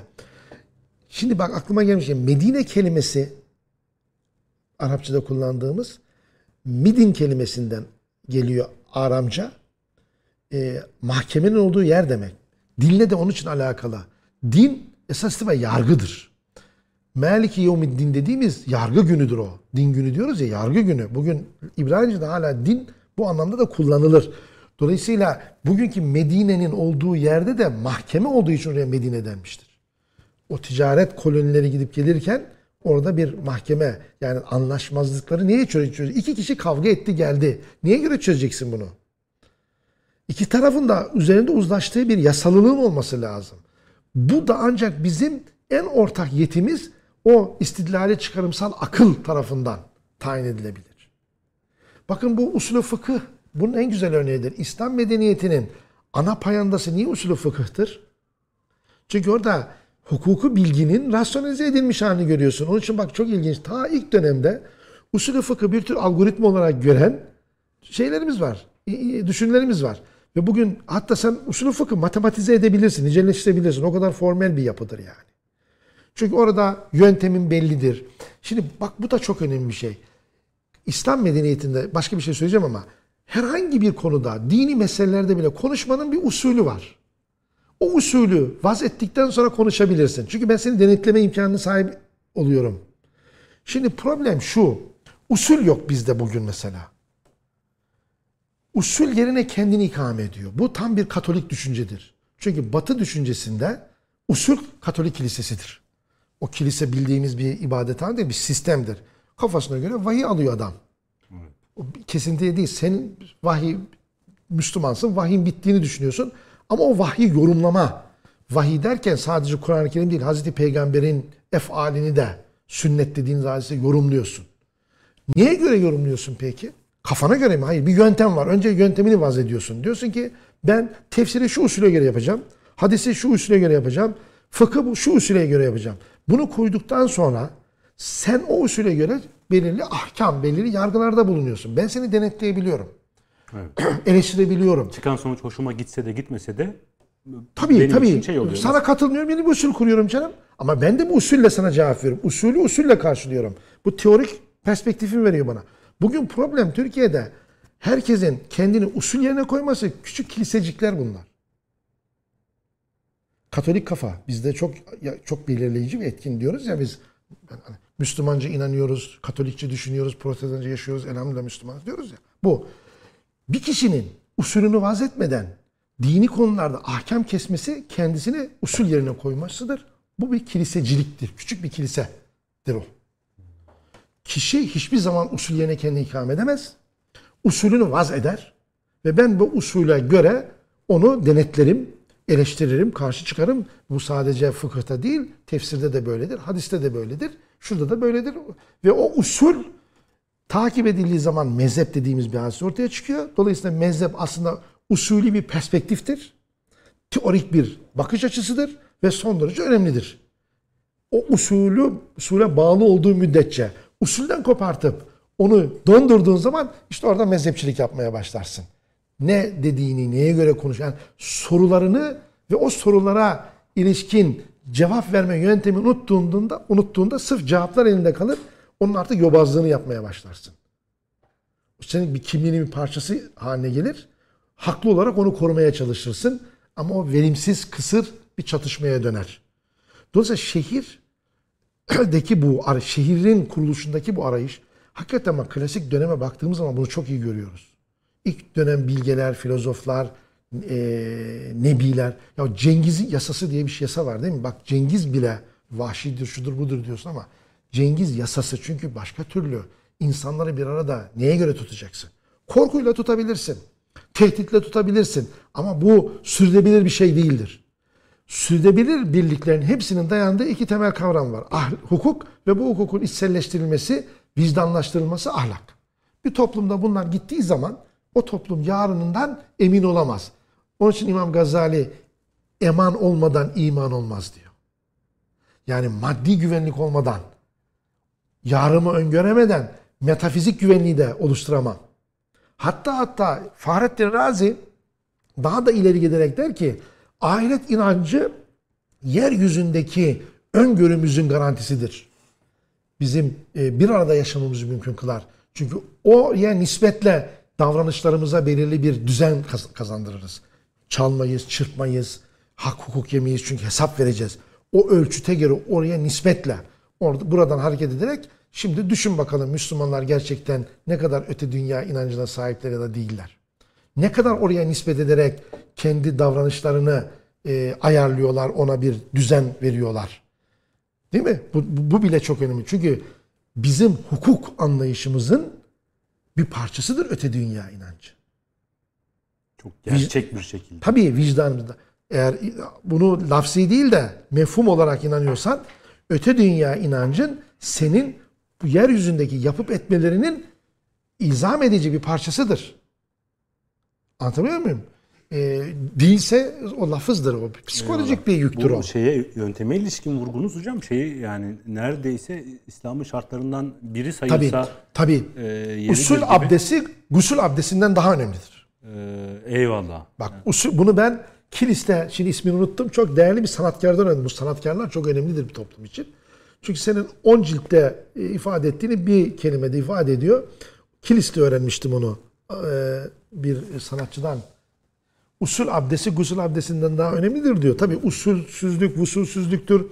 Şimdi bak aklıma gelmiş. Medine kelimesi Arapçada kullandığımız midin kelimesinden geliyor Aramca. E, mahkemenin olduğu yer demek. Dinle de onun için alakalı. Din esas itibariyle yargıdır. Maliki din dediğimiz yargı günüdür o. Din günü diyoruz ya yargı günü. Bugün İbranice'de hala din bu anlamda da kullanılır. Dolayısıyla bugünkü Medine'nin olduğu yerde de mahkeme olduğu için oraya Medine denmiştir. O ticaret kolonileri gidip gelirken orada bir mahkeme yani anlaşmazlıkları niye çözüyor? İki kişi kavga etti geldi. Niye göre çözeceksin bunu? İki tarafın da üzerinde uzlaştığı bir yasalılığın olması lazım. Bu da ancak bizim en ortak yetimiz o istidlali çıkarımsal akıl tarafından tayin edilebilir. Bakın bu usulü fıkıh bunun en güzel örneğidir. İslam medeniyetinin ana payandası niye usulü fıkıhtır? Çünkü orada hukuku bilginin rasyonalize edilmiş halini görüyorsun. Onun için bak çok ilginç. Ta ilk dönemde usulü fıkı bir tür algoritma olarak gören şeylerimiz var. Düşünlerimiz var. Ve bugün hatta sen usulü fıkı matematize edebilirsin, niceleştirebilirsin. O kadar formel bir yapıdır yani. Çünkü orada yöntemin bellidir. Şimdi bak bu da çok önemli bir şey. İslam medeniyetinde başka bir şey söyleyeceğim ama herhangi bir konuda dini meselelerde bile konuşmanın bir usulü var. O usulü vaz ettikten sonra konuşabilirsin. Çünkü ben senin denetleme imkanına sahip oluyorum. Şimdi problem şu. Usul yok bizde bugün mesela. Usul yerine kendini ikame ediyor. Bu tam bir katolik düşüncedir. Çünkü batı düşüncesinde usul katolik kilisesidir. O kilise bildiğimiz bir ibadethane değil, bir sistemdir. Kafasına göre vahiy alıyor adam. O kesinti değil. Senin vahiy Müslümansın, vahyin bittiğini düşünüyorsun. Ama o vahyi yorumlama. Vahiy derken sadece Kur'an-ı Kerim değil, Hazreti Peygamber'in efalini de sünnet dediğiniz hadise yorumluyorsun. Niye göre yorumluyorsun peki? Kafana göre mi? Hayır. Bir yöntem var. Önce yöntemini vaz ediyorsun. Diyorsun ki ben tefsiri şu usule göre yapacağım. Hadisi şu usule göre yapacağım. Fıkı şu usule göre yapacağım. Bunu koyduktan sonra sen o usule göre belirli ahkam, belirli yargılarda bulunuyorsun. Ben seni denetleyebiliyorum. Evet. [CLEARS THROAT] Eleştirebiliyorum. Çıkan sonuç hoşuma gitse de gitmese de Tabii benim tabii. Şey oluyor. Sana katılmıyorum. Yeni bir usul kuruyorum canım. Ama ben de bu usulle sana cevap veriyorum. Usulü usulle karşılıyorum. Bu teorik perspektifimi veriyor bana. Bugün problem Türkiye'de herkesin kendini usul yerine koyması küçük kilisecikler bunlar. Katolik kafa bizde çok çok belirleyici ve etkin diyoruz ya biz hani Müslümanca inanıyoruz, Katolikçe düşünüyoruz, Protestanca yaşıyoruz, elhamdülillah Müslümanız diyoruz ya. Bu bir kişinin usulünü vaz etmeden dini konularda ahkam kesmesi kendisini usul yerine koymasıdır. Bu bir kiliseciliktir. Küçük bir kilisedir o. Kişi hiçbir zaman usul yerine kendini ikame edemez. Usulünü vaz eder. Ve ben bu usule göre onu denetlerim, eleştiririm, karşı çıkarım. Bu sadece fıkıhta değil, tefsirde de böyledir, hadiste de böyledir, şurada da böyledir. Ve o usul takip edildiği zaman mezhep dediğimiz bir hadise ortaya çıkıyor. Dolayısıyla mezhep aslında usulü bir perspektiftir. Teorik bir bakış açısıdır ve son derece önemlidir. O usulü, usule bağlı olduğu müddetçe usulden kopartıp onu dondurduğun zaman işte orada mezhepçilik yapmaya başlarsın. Ne dediğini, neye göre konuş, yani sorularını ve o sorulara ilişkin cevap verme yöntemi unuttuğunda, unuttuğunda sırf cevaplar elinde kalır. Onun artık yobazlığını yapmaya başlarsın. Senin bir kimliğinin bir parçası haline gelir. Haklı olarak onu korumaya çalışırsın. Ama o verimsiz, kısır bir çatışmaya döner. Dolayısıyla şehir deki bu şehrin kuruluşundaki bu arayış hakikaten ama klasik döneme baktığımız zaman bunu çok iyi görüyoruz. İlk dönem bilgeler, filozoflar, e, nebiler. Ya Cengiz'in yasası diye bir şey yasa var değil mi? Bak Cengiz bile vahşidir, şudur budur diyorsun ama Cengiz yasası çünkü başka türlü insanları bir arada neye göre tutacaksın? Korkuyla tutabilirsin. Tehditle tutabilirsin. Ama bu sürdürülebilir bir şey değildir sürdürülebilir birliklerin hepsinin dayandığı iki temel kavram var. Ah, hukuk ve bu hukukun içselleştirilmesi, vicdanlaştırılması ahlak. Bir toplumda bunlar gittiği zaman o toplum yarınından emin olamaz. Onun için İmam Gazali eman olmadan iman olmaz diyor. Yani maddi güvenlik olmadan, yarımı öngöremeden metafizik güvenliği de oluşturamam. Hatta hatta Fahrettin Razi daha da ileri giderek der ki ahiret inancı yeryüzündeki öngörümüzün garantisidir. Bizim e, bir arada yaşamamızı mümkün kılar. Çünkü oraya nispetle davranışlarımıza belirli bir düzen kaz- kazandırırız. Çalmayız, çırpmayız, hak hukuk yemeyiz çünkü hesap vereceğiz. O ölçüte göre oraya nispetle orada buradan hareket ederek şimdi düşün bakalım Müslümanlar gerçekten ne kadar öte dünya inancına sahipler ya da değiller. Ne kadar oraya nispet ederek kendi davranışlarını e, ayarlıyorlar, ona bir düzen veriyorlar. Değil mi? Bu, bu, bile çok önemli. Çünkü bizim hukuk anlayışımızın bir parçasıdır öte dünya inancı. Çok gerçek bir şekilde. Tabii vicdanımızda. Eğer bunu lafzi değil de mefhum olarak inanıyorsan öte dünya inancın senin bu yeryüzündeki yapıp etmelerinin izam edici bir parçasıdır. Anlatabiliyor muyum? Ee, değilse o lafızdır o. Psikolojik bir yüktür o. Bu şeye yönteme ilişkin vurgunuz hocam şeyi yani neredeyse İslam'ın şartlarından biri Tabii, sayılsa tabii. e, yeridir Usul abdesti gusül abdestinden daha önemlidir. E, eyvallah. Bak usul, bunu ben Kilis'te, şimdi ismini unuttum, çok değerli bir sanatkardan öğrendim. Bu sanatkarlar çok önemlidir bir toplum için. Çünkü senin 10 ciltte e, ifade ettiğini bir kelimede ifade ediyor. Kilis'te öğrenmiştim onu e, bir sanatçıdan. Usul abdesti gusül abdestinden daha önemlidir diyor. Tabi usulsüzlük, usulsüzlüktür.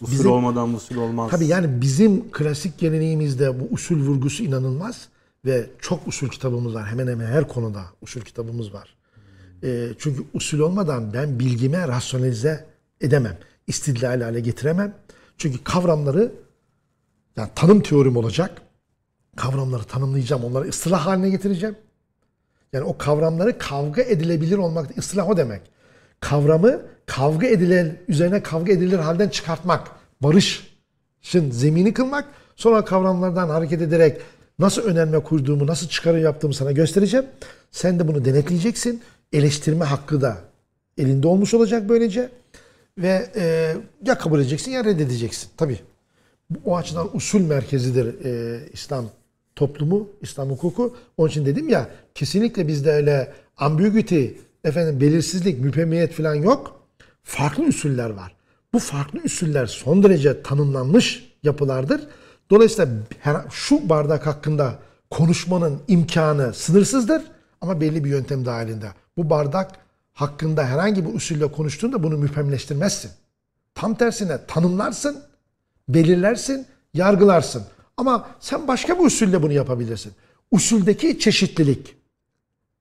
Usul Bizim- olmadan usul olmaz. Tabii yani bizim klasik geleneğimizde bu usul vurgusu inanılmaz ve çok usul kitabımız var. Hemen hemen her konuda usul kitabımız var. Ee, çünkü usul olmadan ben bilgime rasyonalize edemem. İstidlal hale getiremem. Çünkü kavramları yani tanım teorim olacak. Kavramları tanımlayacağım. Onları ıslah haline getireceğim. Yani o kavramları kavga edilebilir olmak, ıslah o demek. Kavramı kavga edilen, üzerine kavga edilir halden çıkartmak, barışın zemini kılmak, sonra kavramlardan hareket ederek nasıl önerme kurduğumu, nasıl çıkarım yaptığımı sana göstereceğim. Sen de bunu denetleyeceksin. Eleştirme hakkı da elinde olmuş olacak böylece. Ve e, ya kabul edeceksin ya reddedeceksin. Tabii. O açıdan usul merkezidir e, İslam toplumu, İslam hukuku. Onun için dedim ya kesinlikle bizde öyle ambiguity, efendim belirsizlik, müpemiyet falan yok. Farklı usuller var. Bu farklı usuller son derece tanımlanmış yapılardır. Dolayısıyla şu bardak hakkında konuşmanın imkanı sınırsızdır ama belli bir yöntem dahilinde. Bu bardak hakkında herhangi bir usulle konuştuğunda bunu müphemleştirmezsin. Tam tersine tanımlarsın, belirlersin, yargılarsın. Ama sen başka bir usulle bunu yapabilirsin. Usuldeki çeşitlilik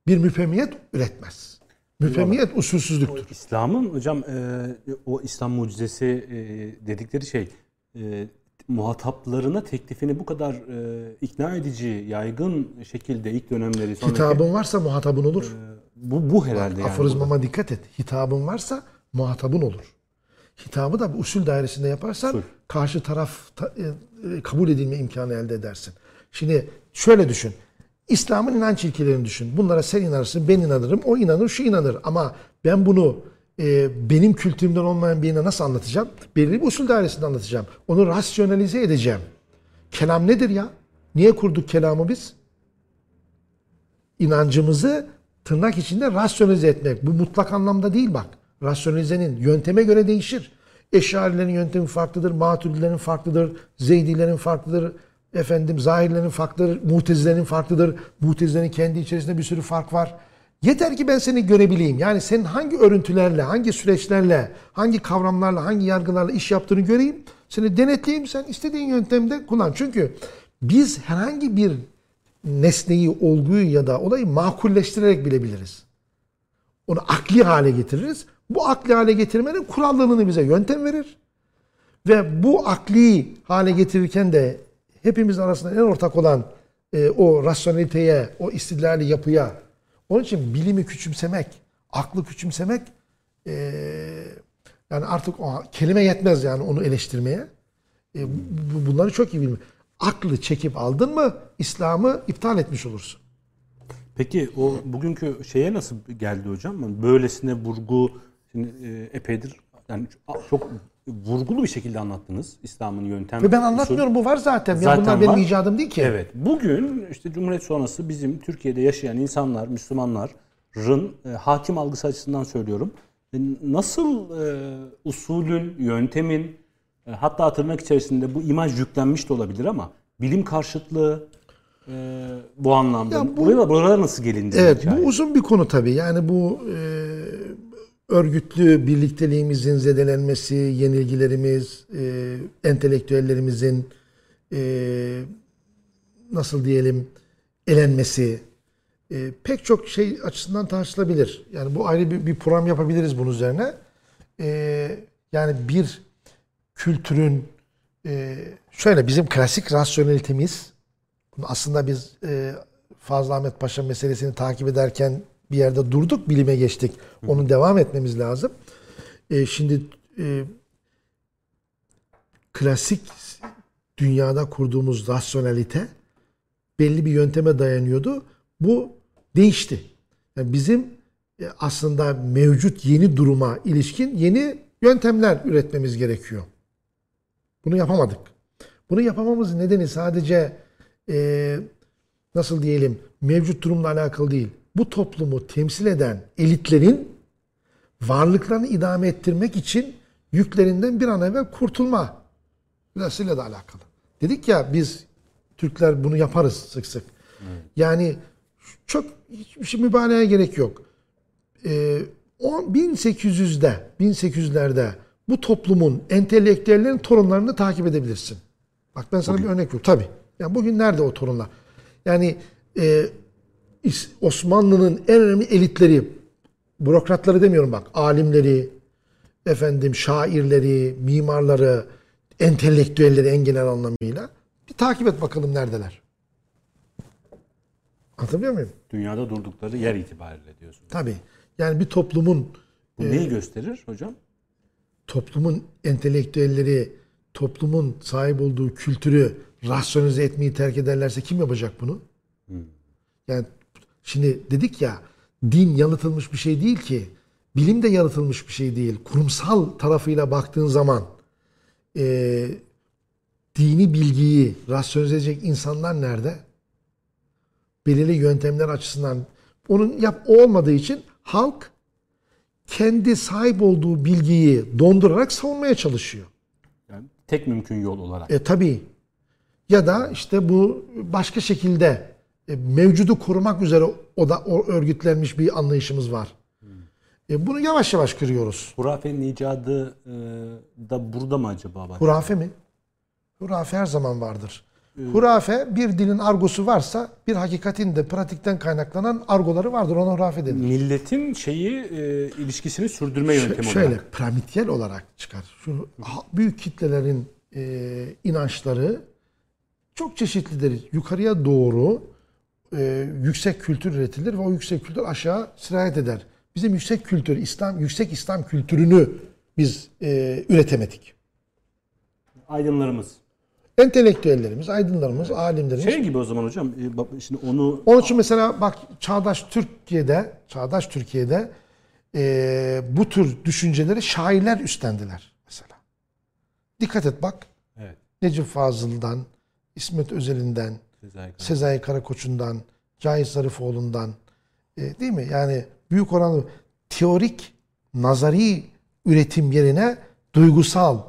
bir müphemiyet üretmez. Müphemiyet usulsüzlüktür. İslam'ın hocam e, o İslam mucizesi e, dedikleri şey e, muhataplarına teklifini bu kadar e, ikna edici, yaygın şekilde ilk dönemleri sonraki Hitabın varsa muhatabın olur. bu bu herhalde yani. Aforizmama dikkat et. Hitabın varsa muhatabın olur. Hitabı da bir usul dairesinde yaparsan Usul. karşı taraf ta- e, e, kabul edilme imkanı elde edersin. Şimdi şöyle düşün. İslam'ın inanç ilkelerini düşün. Bunlara sen inanırsın, ben inanırım, o inanır, şu inanır. Ama ben bunu e, benim kültürümden olmayan birine nasıl anlatacağım? Belirli bir usul dairesinde anlatacağım. Onu rasyonalize edeceğim. Kelam nedir ya? Niye kurduk kelamı biz? inancımızı tırnak içinde rasyonize etmek. Bu mutlak anlamda değil bak. Rasyonizenin yönteme göre değişir. Eşarilerin yöntemi farklıdır, Maturidilerin farklıdır, Zeydilerin farklıdır, efendim Zahirlerin farklıdır, Mutezilerin farklıdır. Mutezilerin kendi içerisinde bir sürü fark var. Yeter ki ben seni görebileyim. Yani senin hangi örüntülerle, hangi süreçlerle, hangi kavramlarla, hangi yargılarla iş yaptığını göreyim. Seni denetleyeyim, sen istediğin yöntemde kullan. Çünkü biz herhangi bir nesneyi, olguyu ya da olayı makulleştirerek bilebiliriz. Onu akli hale getiririz. Bu akli hale getirmenin kurallarını bize yöntem verir. Ve bu akli hale getirirken de hepimiz arasında en ortak olan e, o rasyoneliteye, o istidlali yapıya. Onun için bilimi küçümsemek, aklı küçümsemek e, yani artık o kelime yetmez yani onu eleştirmeye. E, bu- bunları çok iyi bilmek. Aklı çekip aldın mı İslam'ı iptal etmiş olursun. Peki o bugünkü şeye nasıl geldi hocam? Böylesine vurgu şimdi e, epeydir yani çok vurgulu bir şekilde anlattınız İslam'ın yöntem. Ve ben anlatmıyorum bu var zaten. Ya Zaten bunlar benim var. icadım değil ki. Evet. Bugün işte Cumhuriyet sonrası bizim Türkiye'de yaşayan insanlar, Müslümanların e, hakim algısı açısından söylüyorum. E, nasıl e, usulün, yöntemin e, hatta tırnak içerisinde bu imaj yüklenmiş de olabilir ama bilim karşıtlığı e, bu anlamda. Ya bu- Buraya, buralara nasıl gelindi? Evet hikaye? bu uzun bir konu tabii. Yani bu e, örgütlü birlikteliğimizin zedelenmesi, yenilgilerimiz, e, entelektüellerimizin e, nasıl diyelim elenmesi e, pek çok şey açısından tartışılabilir. Yani bu ayrı bir, bir program yapabiliriz bunun üzerine. E, yani bir kültürün e, şöyle bizim klasik rasyonelitemiz aslında biz e, Fazıl Ahmet Paşa meselesini takip ederken bir yerde durduk, bilime geçtik. Onun devam etmemiz lazım. E, şimdi e, klasik dünyada kurduğumuz rasyonelite belli bir yönteme dayanıyordu. Bu değişti. Yani bizim e, aslında mevcut yeni duruma ilişkin yeni yöntemler üretmemiz gerekiyor. Bunu yapamadık. Bunu yapamamızın nedeni sadece e, nasıl diyelim mevcut durumla alakalı değil. Bu toplumu temsil eden elitlerin varlıklarını idame ettirmek için yüklerinden bir an evvel kurtulma sırasıyla da alakalı. Dedik ya biz Türkler bunu yaparız sık sık. Yani çok hiçbir şey mübalağaya gerek yok. Ee, on- 1800'de 1800'lerde bu toplumun entelektüellerin torunlarını takip edebilirsin. Bak ben sana bir örnek veriyorum. Tabii. Yani bugün nerede o torunlar? Yani e, Osmanlı'nın en önemli elitleri, bürokratları demiyorum bak, alimleri, efendim şairleri, mimarları, entelektüelleri en genel anlamıyla bir takip et bakalım neredeler. Anlatabiliyor muyum? Dünyada durdukları yer itibariyle diyorsunuz. Tabii. Yani bir toplumun Bu neyi gösterir hocam? toplumun entelektüelleri, toplumun sahip olduğu kültürü rasyonize etmeyi terk ederlerse kim yapacak bunu? Yani şimdi dedik ya din yalıtılmış bir şey değil ki. Bilim de yalıtılmış bir şey değil. Kurumsal tarafıyla baktığın zaman e, dini bilgiyi rasyonize edecek insanlar nerede? Belirli yöntemler açısından onun yap olmadığı için halk kendi sahip olduğu bilgiyi dondurarak savunmaya çalışıyor. Yani tek mümkün yol olarak. E tabii. Ya da işte bu başka şekilde e, mevcudu korumak üzere o da o örgütlenmiş bir anlayışımız var. E, bunu yavaş yavaş kırıyoruz. Hurafenin icadı e, da burada mı acaba var? Hurafe mi? Hurafe her zaman vardır. Hurafe bir dilin argosu varsa bir hakikatin de pratikten kaynaklanan argoları vardır. Ona hurafe denir. Milletin şeyi e, ilişkisini sürdürme yöntemi Şöyle olarak. primityel olarak çıkar. Şu büyük kitlelerin e, inançları çok çeşitlidir. Yukarıya doğru e, yüksek kültür üretilir ve o yüksek kültür aşağı sirayet eder. Bizim yüksek kültür, İslam, yüksek İslam kültürünü biz e, üretemedik. Aydınlarımız. Entelektüellerimiz, aydınlarımız, alimlerimiz. Şey gibi o zaman hocam. e, Şimdi onu Onun için mesela bak çağdaş Türkiye'de, çağdaş Türkiye'de e, bu tür düşünceleri şairler üstlendiler mesela. Dikkat et bak. evet. Necip Fazıl'dan, İsmet Özel'inden, Sezai Sezai Karakoç'undan, Cahit Zarifoğlu'ndan e, değil mi? Yani büyük oranı teorik, nazari üretim yerine duygusal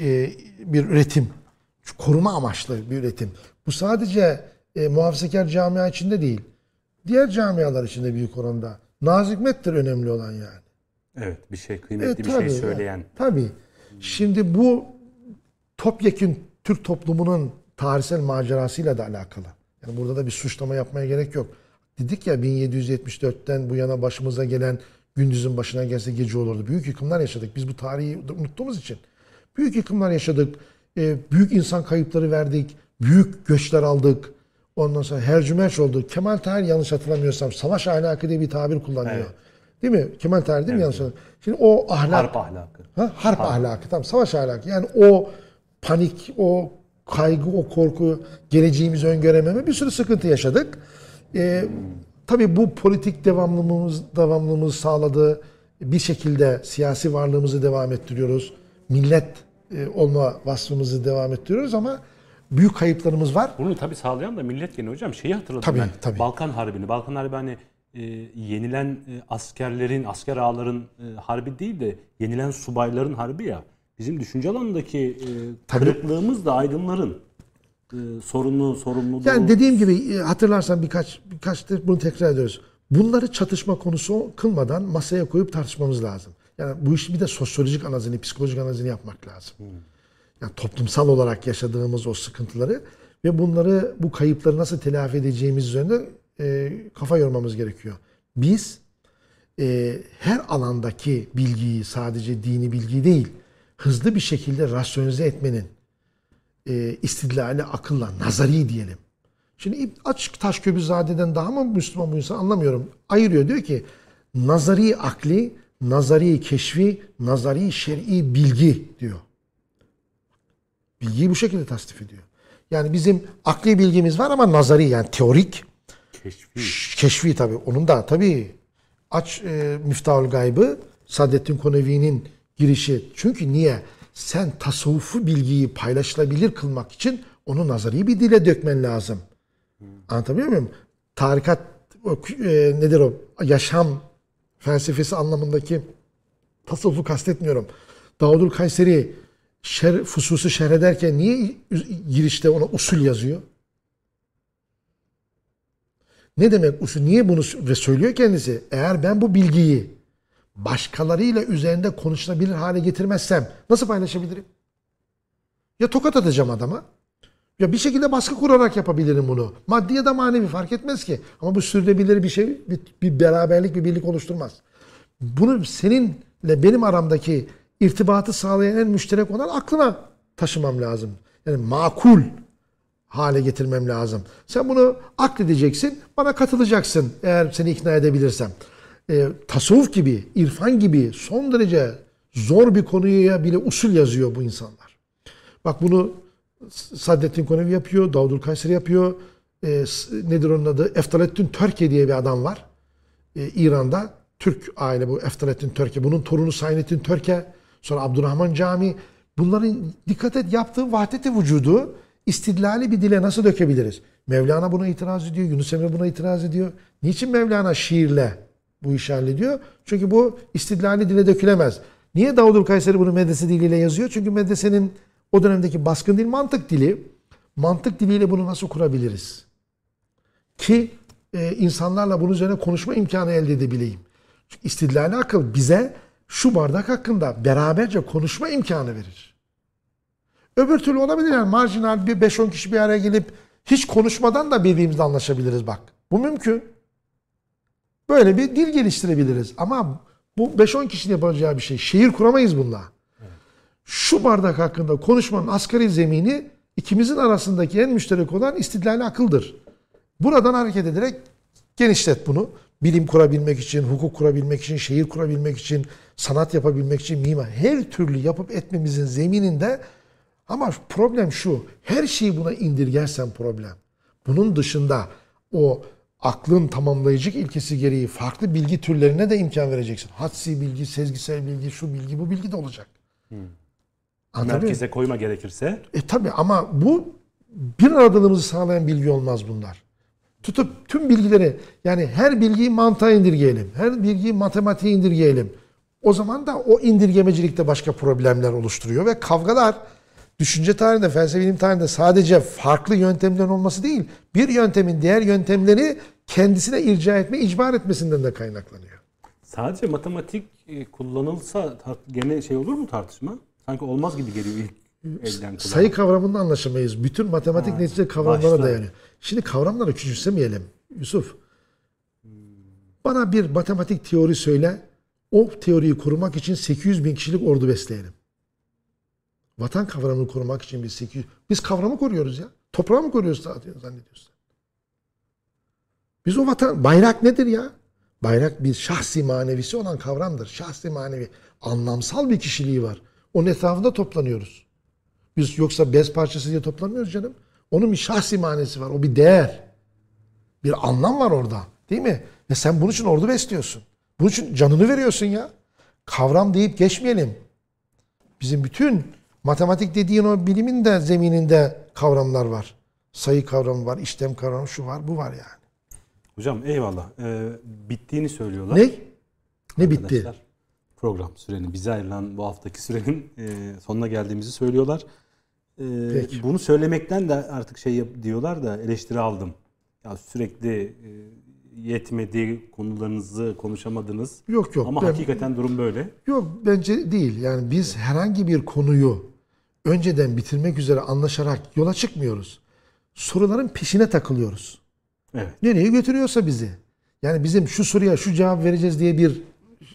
e, bir üretim, koruma amaçlı bir üretim. Bu sadece e, muhafazakar camia içinde değil, diğer camialar içinde büyük oranda. Nazik Hikmet'tir önemli olan yani. Evet. Bir şey kıymetli E, bir tabii, şey söyleyen. Tabii. Şimdi bu topyekün Türk toplumunun tarihsel macerasıyla da alakalı. Yani burada da bir suçlama yapmaya gerek yok. Dedik ya 1774'ten bu yana başımıza gelen gündüzün başına gelse gece olurdu. Büyük yıkımlar yaşadık. Biz bu tarihi unuttuğumuz için. Büyük yıkımlar yaşadık. Ee, büyük insan kayıpları verdik. Büyük göçler aldık. Ondan sonra hercümerç oldu. Kemal Tahir yanlış hatırlamıyorsam savaş ahlakı diye bir tabir kullanıyor. Evet. Değil mi? Kemal Tahir değil mi yanlış hatırlamıyorum. Şimdi o ahlak Harp ahlakı. Ha? Harp ahlakı. Tamam savaş ahlakı. Yani o panik, o kaygı, o korku, geleceğimizi öngörememe bir sürü sıkıntı yaşadık. Ee, tabii bu politik devamlılığımız, devamlılığımızı sağladı. bir şekilde siyasi varlığımızı devam ettiriyoruz. Millet e, olma vasfımızı devam ettiriyoruz ama büyük kayıplarımız var. Bunu tabii sağlayan da millet gene hocam. Şeyi hatırladım Tabii, ben. tabii. Balkan Harbi'ni. Balkan Harbi hani e, yenilen e, askerlerin, asker ağaların e, harbi değil de yenilen subayların harbi ya. Bizim düşünce alanındaki e, Tabii. kırıklığımız da aydınların e, sorunlu, sorumluluğu. Yani dediğim gibi e, hatırlarsan birkaç birkaç da bunu tekrar ediyoruz. Bunları çatışma konusu kılmadan masaya koyup tartışmamız lazım. Yani bu işi bir de sosyolojik analizini, psikolojik analizini yapmak lazım. Yani toplumsal olarak yaşadığımız o sıkıntıları ve bunları bu kayıpları nasıl telafi edeceğimiz üzerine e, kafa yormamız gerekiyor. Biz e, her alandaki bilgiyi sadece dini bilgi değil, hızlı bir şekilde rasyonize etmenin e, istidlali akılla, nazari diyelim. Şimdi açık Taşköprüzade'den daha mı Müslüman bu insan anlamıyorum. Ayırıyor diyor ki nazari akli, nazari keşfi, nazari şer'i bilgi diyor. Bilgiyi bu şekilde tasnif ediyor. Yani bizim akli bilgimiz var ama nazari yani teorik, keşfi. keşfi tabii. Onun da tabii aç e, Miftahül Gaybı Saadettin Konevi'nin girişi. Çünkü niye? Sen tasavvufu bilgiyi paylaşılabilir kılmak için onu nazari bir dile dökmen lazım. Anlatabiliyor muyum? Tarikat e, nedir o? Yaşam felsefesi anlamındaki tasavvufu kastetmiyorum. Davudul Kayseri şer, fususu şerh ederken niye girişte ona usul yazıyor? Ne demek usul? Niye bunu ve söylüyor kendisi? Eğer ben bu bilgiyi başkalarıyla üzerinde konuşulabilir hale getirmezsem nasıl paylaşabilirim? Ya tokat atacağım adama. Ya bir şekilde baskı kurarak yapabilirim bunu. Maddi ya da manevi fark etmez ki. Ama bu sürdürülebilir bir şey, bir, bir beraberlik, bir birlik oluşturmaz. Bunu seninle benim aramdaki irtibatı sağlayan en müşterek olan aklına taşımam lazım. Yani makul hale getirmem lazım. Sen bunu akledeceksin, bana katılacaksın eğer seni ikna edebilirsem. E, tasavvuf gibi, irfan gibi son derece zor bir konuya bile usul yazıyor bu insanlar. Bak bunu Saadettin Konevi yapıyor, Davudul Kayseri yapıyor. E, nedir onun adı? Eftalettin Törke diye bir adam var. E, İran'da Türk aile bu Eftalettin Törke. Bunun torunu Saynettin Törke. Sonra Abdurrahman Cami. Bunların dikkat et yaptığı vahdeti vücudu istidlali bir dile nasıl dökebiliriz? Mevlana buna itiraz ediyor. Yunus Emre buna itiraz ediyor. Niçin Mevlana şiirle bu işi hallediyor? Çünkü bu istidlali dile dökülemez. Niye Davudul Kayseri bunu medrese diliyle yazıyor? Çünkü medresenin o dönemdeki baskın dil mantık dili. Mantık diliyle bunu nasıl kurabiliriz? Ki e, insanlarla bunun üzerine konuşma imkanı elde edebileyim. Çünkü istidlali akıl bize şu bardak hakkında beraberce konuşma imkanı verir. Öbür türlü olabilir yani marjinal bir 5-10 kişi bir araya gelip hiç konuşmadan da birbirimizle anlaşabiliriz bak. Bu mümkün. Böyle bir dil geliştirebiliriz. Ama bu 5-10 kişinin yapacağı bir şey. Şehir kuramayız bununla. Şu bardak hakkında konuşmanın asgari zemini ikimizin arasındaki en müşterek olan istidlali akıldır. Buradan hareket ederek genişlet bunu. Bilim kurabilmek için, hukuk kurabilmek için, şehir kurabilmek için, sanat yapabilmek için, mimar. Her türlü yapıp etmemizin zemininde ama problem şu. Her şeyi buna indirgersen problem. Bunun dışında o aklın tamamlayıcı ilkesi gereği farklı bilgi türlerine de imkan vereceksin. Hadsi bilgi, sezgisel bilgi, şu bilgi, bu bilgi de olacak. Muyum? Merkeze koyma gerekirse. E tabi ama bu bir aradalığımızı sağlayan bilgi olmaz bunlar. Tutup tüm bilgileri yani her bilgiyi mantığa indirgeyelim. Her bilgiyi matematiğe indirgeyelim. O zaman da o indirgemecilikte başka problemler oluşturuyor ve kavgalar düşünce tarihinde, felsefe bilim tarihinde sadece farklı yöntemlerin olması değil, bir yöntemin diğer yöntemleri kendisine irca etme, icbar etmesinden de kaynaklanıyor. Sadece matematik e, kullanılsa gene şey olur mu tartışma? Sanki olmaz gibi geliyor ilk elden kulağa. Sayı kavramında anlaşamayız. Bütün matematik Ha, netice kavramlara başta. dayanıyor. Şimdi kavramları küçümsemeyelim Yusuf. Bana bir matematik teori söyle. O teoriyi korumak için 800 bin kişilik ordu besleyelim. Vatan kavramını korumak için biz 800... Biz kavramı koruyoruz ya. Toprağı mı koruyoruz zaten zannediyorsun? Biz o vatan... Bayrak nedir ya? Bayrak bir şahsi manevisi olan kavramdır. Şahsi manevi. Anlamsal bir kişiliği var. Onun etrafında toplanıyoruz. Biz yoksa bez parçası diye toplanmıyoruz canım. Onun bir şahsi manesi var. O bir değer. Bir anlam var orada. Değil mi? Ve sen bunun için ordu besliyorsun. Bunun için canını veriyorsun ya. kavram deyip geçmeyelim. Bizim bütün matematik dediğin o bilimin de zemininde kavramlar var. Sayı kavramı var, işlem kavramı şu var, bu var yani. Hocam eyvallah. Ee, bittiğini söylüyorlar. Ne? Ne bitti? Program sürenin, bize ayrılan bu haftaki sürenin e, sonuna geldiğimizi söylüyorlar. Ee, Peki. bunu söylemekten de artık şey yap- diyorlar da eleştiri aldım. Ya sürekli e, yetmedi, konularınızı konuşamadınız. Yok yok. Ama ben- hakikaten durum böyle. Yok bence değil. Yani biz herhangi bir konuyu önceden bitirmek üzere anlaşarak yola çıkmıyoruz. Soruların peşine takılıyoruz. Evet. Nereye götürüyorsa bizi. Yani bizim şu soruya şu cevap vereceğiz diye bir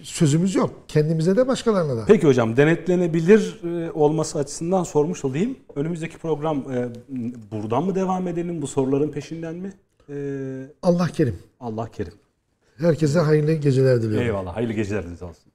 sözümüz yok. Kendimize de başkalarına da. Peki hocam denetlenebilir e, olması açısından sormuş olayım. Önümüzdeki program e, buradan mı devam edelim? Bu soruların peşinden mi? E, Allah kerim. Allah kerim. Herkese hayırlı geceler diliyorum. Eyvallah. Hayırlı geceler olsun.